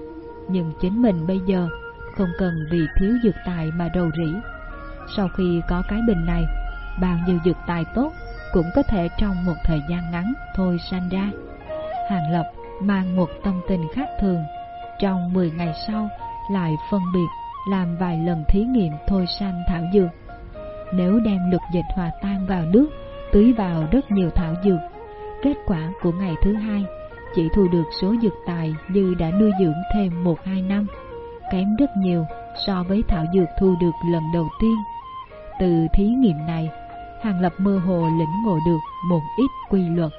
nhưng chính mình bây giờ không cần vì thiếu dược tài mà đầu rỉ. Sau khi có cái bình này, bao nhiêu dược tài tốt cũng có thể trong một thời gian ngắn thôi sanh ra. Hàng Lập mang một tâm tình khác thường, trong 10 ngày sau lại phân biệt làm vài lần thí nghiệm thôi sanh thảo dược. Nếu đem lục dịch hòa tan vào nước, tưới vào rất nhiều thảo dược, kết quả của ngày thứ hai chỉ thu được số dược tài như đã nuôi dưỡng thêm một hai năm, kém rất nhiều so với thảo dược thu được lần đầu tiên. Từ thí nghiệm này, Hàng Lập mơ hồ lĩnh ngộ được một ít quy luật.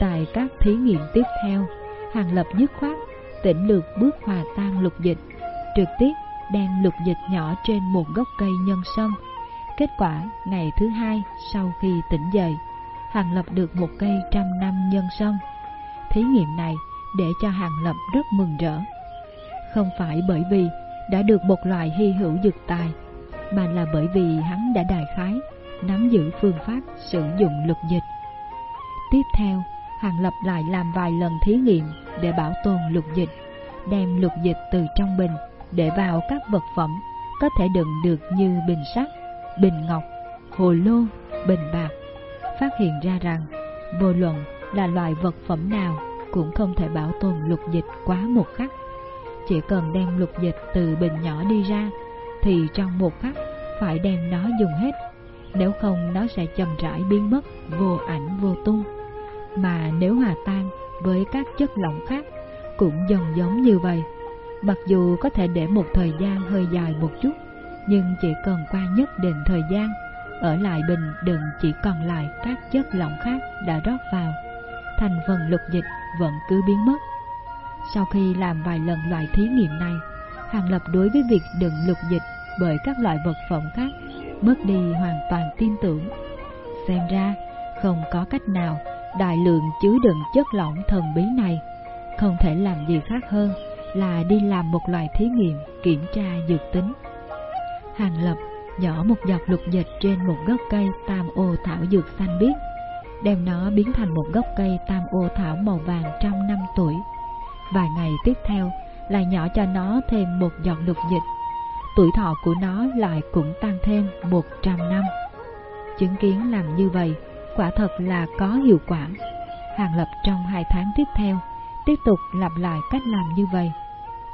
Tại các thí nghiệm tiếp theo, Hàng Lập dứt khoát, tỉnh lược bước hòa tan lục dịch, trực tiếp đang lục dịch nhỏ trên một gốc cây nhân sâm. Kết quả, ngày thứ hai sau khi tỉnh dậy, Hàng Lập được một cây trăm năm nhân sâm. Thí nghiệm này để cho Hàng Lập rất mừng rỡ. Không phải bởi vì đã được một loại hy hữu dược tài, mà là bởi vì hắn đã đại khái nắm giữ phương pháp sử dụng lục dịch. Tiếp theo, Hàng Lập lại làm vài lần thí nghiệm để bảo tồn lục dịch, đem lục dịch từ trong bình để vào các vật phẩm có thể đựng được như bình sắt, bình ngọc, hồ lô, bình bạc. Phát hiện ra rằng, vô luận là loại vật phẩm nào cũng không thể bảo tồn lục dịch quá một khắc. Chỉ cần đem lục dịch từ bình nhỏ đi ra, thì trong một khắc phải đem nó dùng hết, nếu không nó sẽ chậm rãi biến mất, vô ảnh vô tung. Mà nếu hòa tan với các chất lỏng khác, cũng dần giống như vậy. Mặc dù có thể để một thời gian hơi dài một chút, nhưng chỉ cần qua nhất định thời gian, ở lại bình đựng chỉ còn lại các chất lỏng khác đã rót vào, thành phần lục dịch vẫn cứ biến mất. Sau khi làm vài lần loại thí nghiệm này, Hàng Lập đối với việc đựng lục dịch bởi các loại vật phẩm khác mất đi hoàn toàn tin tưởng. Xem ra, không có cách nào đại lượng chứa đựng chất lỏng thần bí này, không thể làm gì khác hơn là đi làm một loại thí nghiệm kiểm tra dược tính. Hàng Lập nhỏ một giọt lục dịch trên một gốc cây tam ô thảo dược xanh biếc, đem nó biến thành một gốc cây tam ô thảo màu vàng trong năm tuổi. Vài ngày tiếp theo, lại nhỏ cho nó thêm một giọt lục dịch. Tuổi thọ của nó lại cũng tăng thêm 100 năm. Chứng kiến làm như vậy, quả thật là có hiệu quả. Hàng Lập trong hai tháng tiếp theo, tiếp tục lặp lại cách làm như vậy.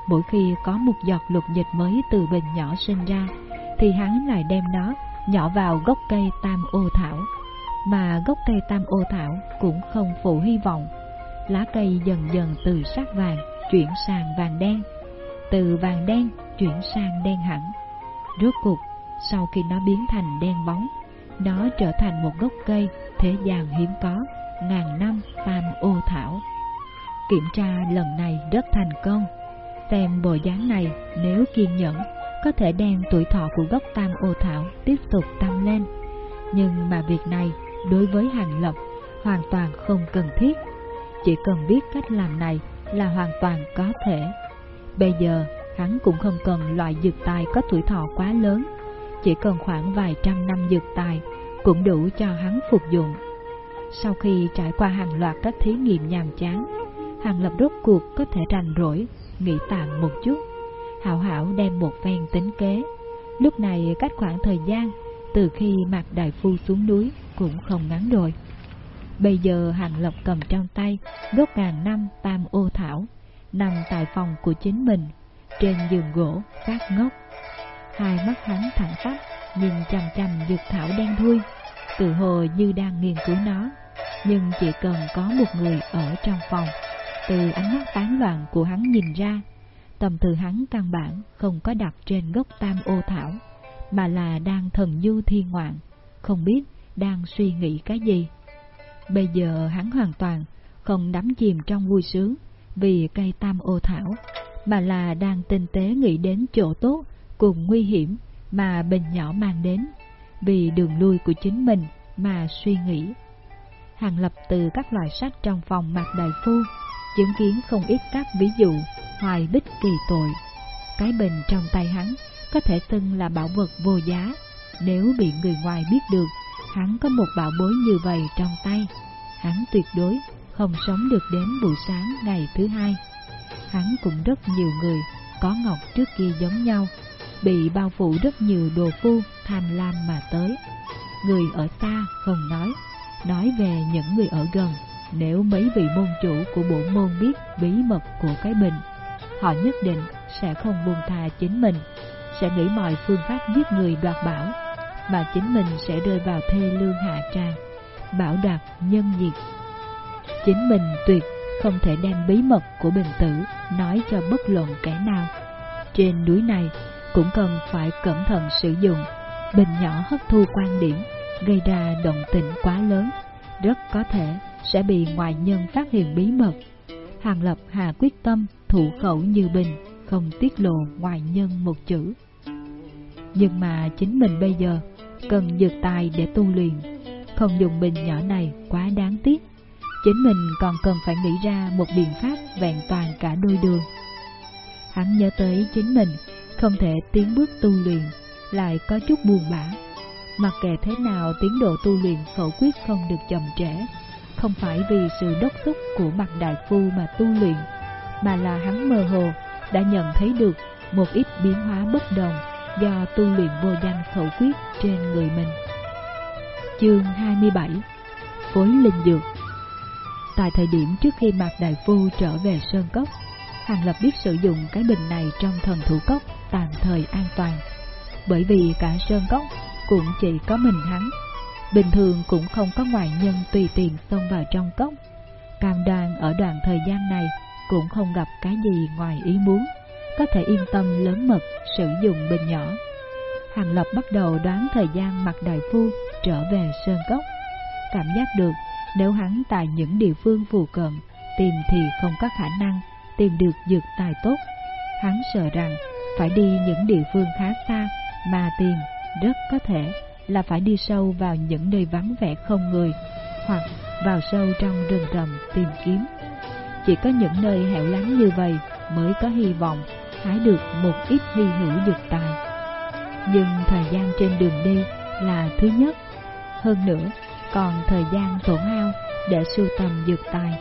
Mỗi khi có một giọt lục dịch mới từ bình nhỏ sinh ra, thì hắn lại đem nó nhỏ vào gốc cây tam ô thảo. Mà gốc cây tam ô thảo cũng không phụ hy vọng. Lá cây dần dần từ sắc vàng chuyển sang vàng đen, từ vàng đen chuyển sang đen hẳn. Rốt cuộc, sau khi nó biến thành đen bóng, nó trở thành một gốc cây thế gian hiếm có, ngàn năm tam ô thảo. Kiểm tra lần này rất thành công. Xem bộ dáng này nếu kiên nhẫn, có thể đem tuổi thọ của gốc tam ô thảo tiếp tục tăng lên. Nhưng mà việc này đối với hàng lập hoàn toàn không cần thiết. Chỉ cần biết cách làm này là hoàn toàn có thể. Bây giờ, hắn cũng không cần loại dược tài có tuổi thọ quá lớn, chỉ cần khoảng vài trăm năm dược tài cũng đủ cho hắn phục dụng. Sau khi trải qua hàng loạt các thí nghiệm nhàm chán, Hàng Lập rốt cuộc có thể rành rỗi, nghỉ tạm một chút. Hảo hảo đem một phen tính kế. Lúc này cách khoảng thời gian, từ khi Mạc Đại Phu xuống núi cũng không ngắn rồi. Bây giờ Hàng lộc cầm trong tay đốt ngàn năm tam ô thảo, nằm tại phòng của chính mình, trên giường gỗ, phát ngốc. Hai mắt hắn thẳng tắp, nhìn chằm chằm dược thảo đen thui, tự hồ như đang nghiên cứu nó. Nhưng chỉ cần có một người ở trong phòng, từ ánh mắt tán loạn của hắn nhìn ra, tầm từ hắn căn bản không có đặt trên gốc tam ô thảo, mà là đang thần du thiên ngoạn, không biết đang suy nghĩ cái gì. Bây giờ hắn hoàn toàn không đắm chìm trong vui sướng vì cây tam ô thảo, mà là đang tinh tế nghĩ đến chỗ tốt cùng nguy hiểm mà bình nhỏ mang đến, vì đường lui của chính mình mà suy nghĩ. Hàng lập từ các loại sách trong phòng mặt đại phu, chứng kiến không ít các ví dụ hoài bích kỳ tội. Cái bình trong tay hắn có thể xưng là bảo vật vô giá, nếu bị người ngoài biết được hắn có một bảo bối như vậy trong tay, hắn tuyệt đối không sống được đến buổi sáng ngày thứ hai. Hắn cũng rất nhiều người có ngọc trước kia giống nhau, bị bao phủ rất nhiều đồ phu tham lam mà tới. Người ở xa không nói, nói về những người ở gần, nếu mấy vị môn chủ của bộ môn biết bí mật của cái bình, họ nhất định sẽ không buông tha chính mình, sẽ nghĩ mọi phương pháp giết người đoạt bảo mà chính mình sẽ rơi vào thê lương hạ trang, bảo đoạt nhân diệt. Chính mình tuyệt không thể đem bí mật của bình tử nói cho bất luận kẻ nào. Trên núi này cũng cần phải cẩn thận sử dụng, bình nhỏ hấp thu quan điểm, gây ra động tĩnh quá lớn, rất có thể sẽ bị ngoại nhân phát hiện bí mật. Hàng Lập hà quyết tâm thủ khẩu như bình, không tiết lộ ngoại nhân một chữ. Nhưng mà chính mình bây giờ cần dược tài để tu luyện, không dùng bình nhỏ này quá đáng tiếc. Chính mình còn cần phải nghĩ ra một biện pháp vẹn toàn cả đôi đường. Hắn nhớ tới chính mình không thể tiến bước tu luyện, lại có chút buồn bã. Mặc kệ thế nào tiến độ tu luyện khẩu quyết không được chậm trễ, không phải vì sự đốc thúc của mặt đại phu mà tu luyện, mà là hắn mơ hồ đã nhận thấy được một ít biến hóa bất đồng do tu luyện vô danh khẩu quyết trên người mình. Chương 27 Phối linh dược Tại thời điểm trước khi Mạc Đại Phu trở về Sơn Cốc, Hàng Lập biết sử dụng cái bình này trong thần thủ cốc tạm thời an toàn. Bởi vì cả Sơn Cốc cũng chỉ có mình hắn, bình thường cũng không có ngoại nhân tùy tiện xông vào trong cốc. Cam đoan ở đoạn thời gian này cũng không gặp cái gì ngoài ý muốn, có thể yên tâm lớn mật sử dụng bình nhỏ. Hàng Lập bắt đầu đoán thời gian mặt đại phu trở về Sơn Cốc. Cảm giác được nếu hắn tại những địa phương phù cận tìm thì không có khả năng tìm được dược tài tốt. Hắn sợ rằng phải đi những địa phương khá xa mà tìm rất có thể là phải đi sâu vào những nơi vắng vẻ không người hoặc vào sâu trong rừng rầm tìm kiếm. Chỉ có những nơi hẻo lánh như vậy mới có hy vọng hái được một ít hy hữu dược tài. Nhưng thời gian trên đường đi là thứ nhất. Hơn nữa, còn thời gian tổn hao để sưu tầm dược tài.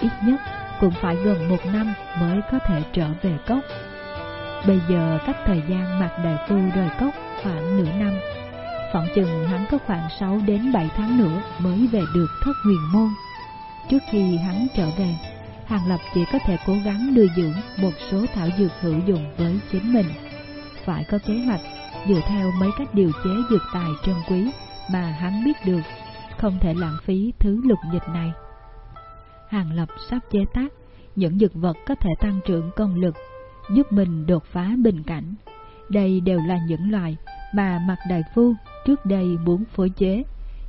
Ít nhất cũng phải gần một năm mới có thể trở về cốc. Bây giờ cách thời gian mặt đại phu rời cốc khoảng nửa năm. Phỏng chừng hắn có khoảng 6 đến 7 tháng nữa mới về được thất huyền môn. Trước khi hắn trở về, Hàng Lập chỉ có thể cố gắng nuôi dưỡng một số thảo dược hữu dụng với chính mình. Phải có kế hoạch dựa theo mấy cách điều chế dược tài trân quý mà hắn biết được, không thể lãng phí thứ lục dịch này. Hàng Lập sắp chế tác những dược vật có thể tăng trưởng công lực, giúp mình đột phá bình cảnh. Đây đều là những loài mà mặt đại phu trước đây muốn phối chế,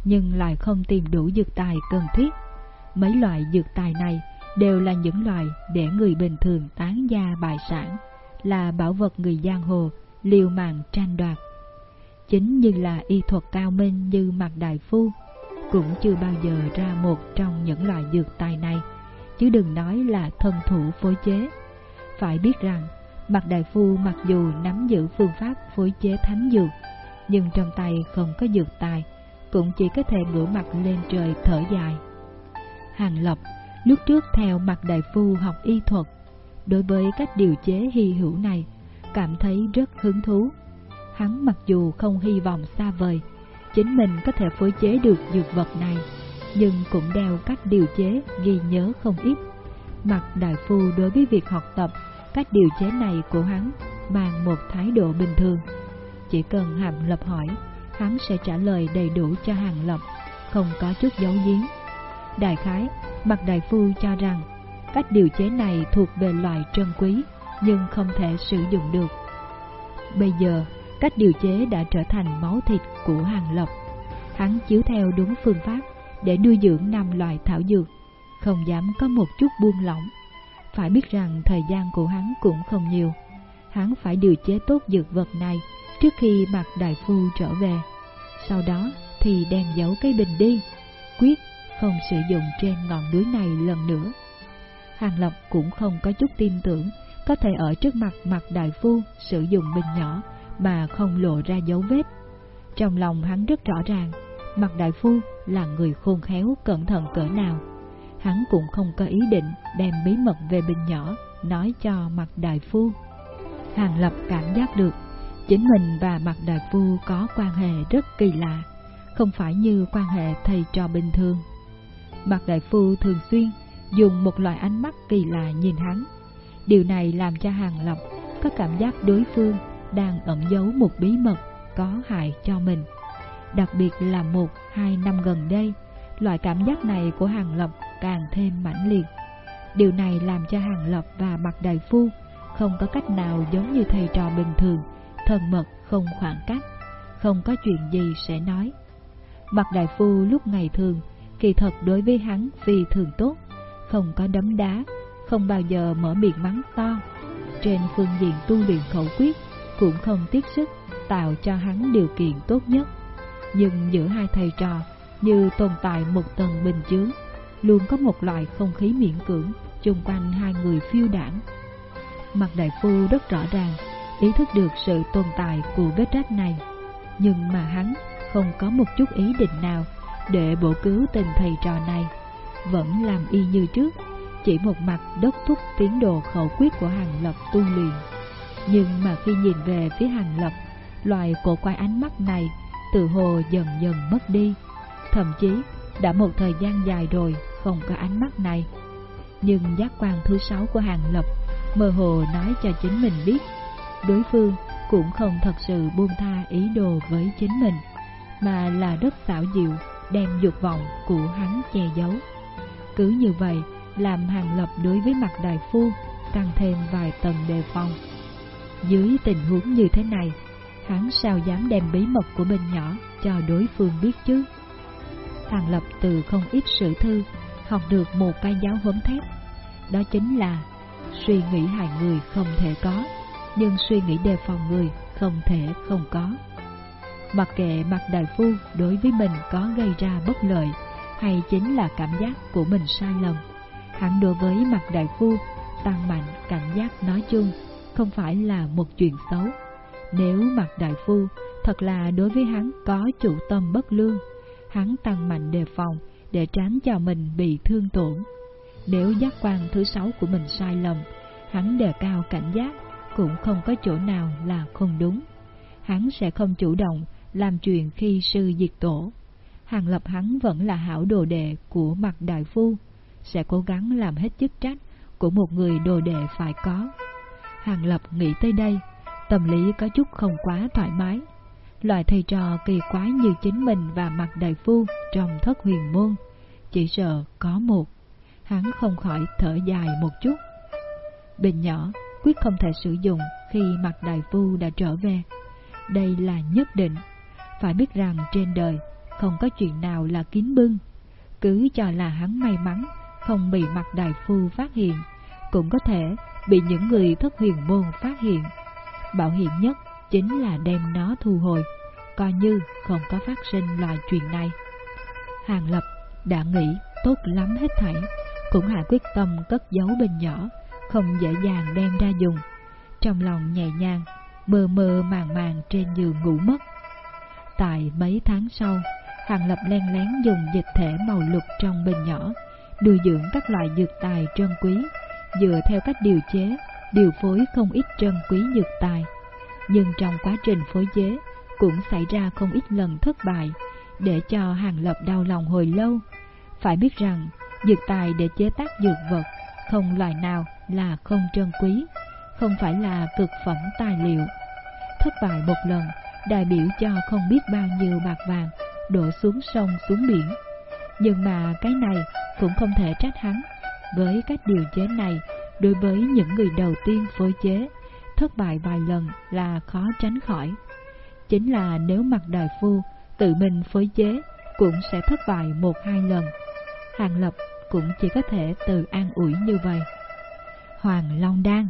nhưng lại không tìm đủ dược tài cần thiết. Mấy loại dược tài này đều là những loại để người bình thường tán gia bại sản, là bảo vật người giang hồ, liều mạng tranh đoạt. Chính như là y thuật cao minh như mặt đại phu, cũng chưa bao giờ ra một trong những loại dược tài này, chứ đừng nói là thân thủ phối chế. Phải biết rằng, mặt đại phu mặc dù nắm giữ phương pháp phối chế thánh dược, nhưng trong tay không có dược tài, cũng chỉ có thể ngửa mặt lên trời thở dài. Hàng Lập lúc trước theo mặt đại phu học y thuật, đối với cách điều chế hy hữu này, cảm thấy rất hứng thú. Hắn mặc dù không hy vọng xa vời, chính mình có thể phối chế được dược vật này, nhưng cũng đeo cách điều chế ghi nhớ không ít. Mặt đại phu đối với việc học tập cách điều chế này của hắn mang một thái độ bình thường. Chỉ cần Hàm Lập hỏi, hắn sẽ trả lời đầy đủ cho Hàng Lập, không có chút giấu giếm. Đại khái, Mạc Đại Phu cho rằng cách điều chế này thuộc về loại trân quý nhưng không thể sử dụng được. Bây giờ, cách điều chế đã trở thành máu thịt của Hàng Lập. Hắn chiếu theo đúng phương pháp để nuôi dưỡng năm loại thảo dược, không dám có một chút buông lỏng. Phải biết rằng thời gian của hắn cũng không nhiều. Hắn phải điều chế tốt dược vật này trước khi mặt đại phu trở về. Sau đó thì đem giấu cái bình đi, quyết không sử dụng trên ngọn núi này lần nữa. Hàng Lập cũng không có chút tin tưởng có thể ở trước mặt mặt đại phu sử dụng bình nhỏ mà không lộ ra dấu vết. Trong lòng hắn rất rõ ràng, mặt đại phu là người khôn khéo cẩn thận cỡ nào. Hắn cũng không có ý định đem bí mật về bình nhỏ nói cho mặt đại phu. Hàng Lập cảm giác được chính mình và mặt đại phu có quan hệ rất kỳ lạ, không phải như quan hệ thầy trò bình thường. Mặt đại phu thường xuyên dùng một loại ánh mắt kỳ lạ nhìn hắn. Điều này làm cho Hàng Lập có cảm giác đối phương đang ẩn giấu một bí mật có hại cho mình. Đặc biệt là một, hai năm gần đây, loại cảm giác này của Hàng Lập càng thêm mãnh liệt. Điều này làm cho Hàng Lập và Mặt Đại Phu không có cách nào giống như thầy trò bình thường, thân mật không khoảng cách, không có chuyện gì sẽ nói. Mặt Đại Phu lúc ngày thường kỳ thật đối với hắn vì thường tốt, không có đấm đá, không bao giờ mở miệng mắng to. Trên phương diện tu luyện khẩu quyết cũng không tiếc sức tạo cho hắn điều kiện tốt nhất. Nhưng giữa hai thầy trò như tồn tại một tầng bình chướng, luôn có một loại không khí miễn cưỡng chung quanh hai người phiêu đảng. Mặt đại phu rất rõ ràng, ý thức được sự tồn tại của vết rách này, nhưng mà hắn không có một chút ý định nào để bổ cứu tình thầy trò này, vẫn làm y như trước, chỉ một mặt đốc thúc tiến độ khẩu quyết của Hàng Lập tu luyện. Nhưng mà khi nhìn về phía Hàng Lập, loài cổ quái ánh mắt này từ hồ dần dần mất đi, thậm chí đã một thời gian dài rồi không có ánh mắt này. Nhưng giác quan thứ sáu của Hàng Lập mơ hồ nói cho chính mình biết, đối phương cũng không thật sự buông tha ý đồ với chính mình, mà là rất xảo diệu đem dục vọng của hắn che giấu. Cứ như vậy, làm Hàng Lập đối với mặt đại phu tăng thêm vài tầng đề phòng. Dưới tình huống như thế này, hắn sao dám đem bí mật của bên nhỏ cho đối phương biết chứ? Hàng Lập từ không ít sự thư học được một cái giáo huấn thép, đó chính là suy nghĩ hại người không thể có, nhưng suy nghĩ đề phòng người không thể không có. Mặc kệ mặt đại phu đối với mình có gây ra bất lợi hay chính là cảm giác của mình sai lầm, hẳn đối với mặt đại phu tăng mạnh cảnh giác nói chung không phải là một chuyện xấu. Nếu mặt đại phu thật là đối với hắn có chủ tâm bất lương, hắn tăng mạnh đề phòng để tránh cho mình bị thương tổn. Nếu giác quan thứ sáu của mình sai lầm, hắn đề cao cảnh giác cũng không có chỗ nào là không đúng. Hắn sẽ không chủ động làm chuyện khi sư diệt tổ. Hàng lập hắn vẫn là hảo đồ đệ của mặt đại phu, sẽ cố gắng làm hết chức trách của một người đồ đệ phải có. Hàng lập nghĩ tới đây, tâm lý có chút không quá thoải mái. Loại thầy trò kỳ quái như chính mình và mặt đại phu trong thất huyền môn, chỉ sợ có một. Hắn không khỏi thở dài một chút. Bình nhỏ quyết không thể sử dụng khi mặt đại phu đã trở về. Đây là nhất định. Phải biết rằng trên đời không có chuyện nào là kín bưng. Cứ cho là hắn may mắn không bị mặt đại phu phát hiện, cũng có thể bị những người thất huyền môn phát hiện. Bảo hiểm nhất chính là đem nó thu hồi, coi như không có phát sinh loại chuyện này. Hàng Lập đã nghĩ tốt lắm hết thảy, cũng hạ quyết tâm cất giấu bình nhỏ, không dễ dàng đem ra dùng. Trong lòng nhẹ nhàng, mơ mơ màng màng trên giường ngủ mất. Tại mấy tháng sau, Hàng Lập len lén dùng dịch thể màu lục trong bình nhỏ, nuôi dưỡng các loại dược tài trân quý, dựa theo cách điều chế, điều phối không ít trân quý dược tài. Nhưng trong quá trình phối chế cũng xảy ra không ít lần thất bại, để cho Hàng Lập đau lòng hồi lâu. Phải biết rằng, dược tài để chế tác dược vật, không loại nào là không trân quý, không phải là cực phẩm tài liệu. Thất bại một lần, đại biểu cho không biết bao nhiêu bạc vàng đổ xuống sông xuống biển. Nhưng mà cái này cũng không thể trách hắn. Với cách điều chế này, đối với những người đầu tiên phối chế, thất bại vài lần là khó tránh khỏi. Chính là nếu mặt đại phu tự mình phối chế, cũng sẽ thất bại một hai lần. Hàng Lập cũng chỉ có thể từ an ủi như vậy. Hoàng Long Đan,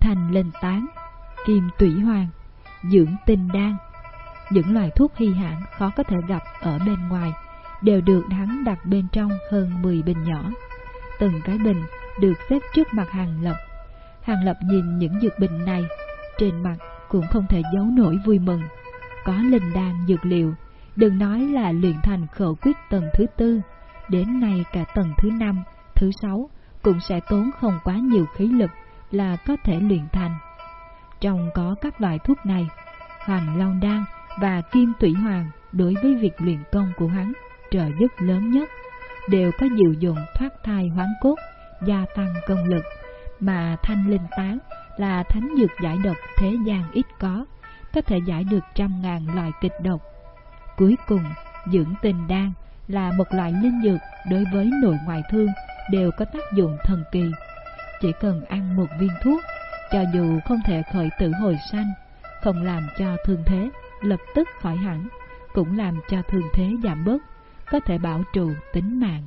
Thành Linh Tán, Kim Tủy Hoàng, Dưỡng Tinh Đan những loại thuốc hy hãn khó có thể gặp ở bên ngoài đều được hắn đặt bên trong hơn 10 bình nhỏ. Từng cái bình được xếp trước mặt Hàng Lập. Hàng Lập nhìn những dược bình này, trên mặt cũng không thể giấu nổi vui mừng. Có linh đan dược liệu, đừng nói là luyện thành khẩu quyết tầng thứ tư, đến nay cả tầng thứ năm, thứ sáu cũng sẽ tốn không quá nhiều khí lực là có thể luyện thành. Trong có các loại thuốc này, Hoàng Long Đan và Kim Tủy Hoàng đối với việc luyện công của hắn trợ giúp lớn nhất, đều có diệu dụng thoát thai hoán cốt, gia tăng công lực, mà thanh linh tán là thánh dược giải độc thế gian ít có, có thể giải được trăm ngàn loại kịch độc. Cuối cùng, dưỡng tình đan là một loại linh dược đối với nội ngoại thương đều có tác dụng thần kỳ. Chỉ cần ăn một viên thuốc, cho dù không thể khởi tử hồi sanh, không làm cho thương thế lập tức khỏi hẳn, cũng làm cho thương thế giảm bớt, có thể bảo trụ tính mạng.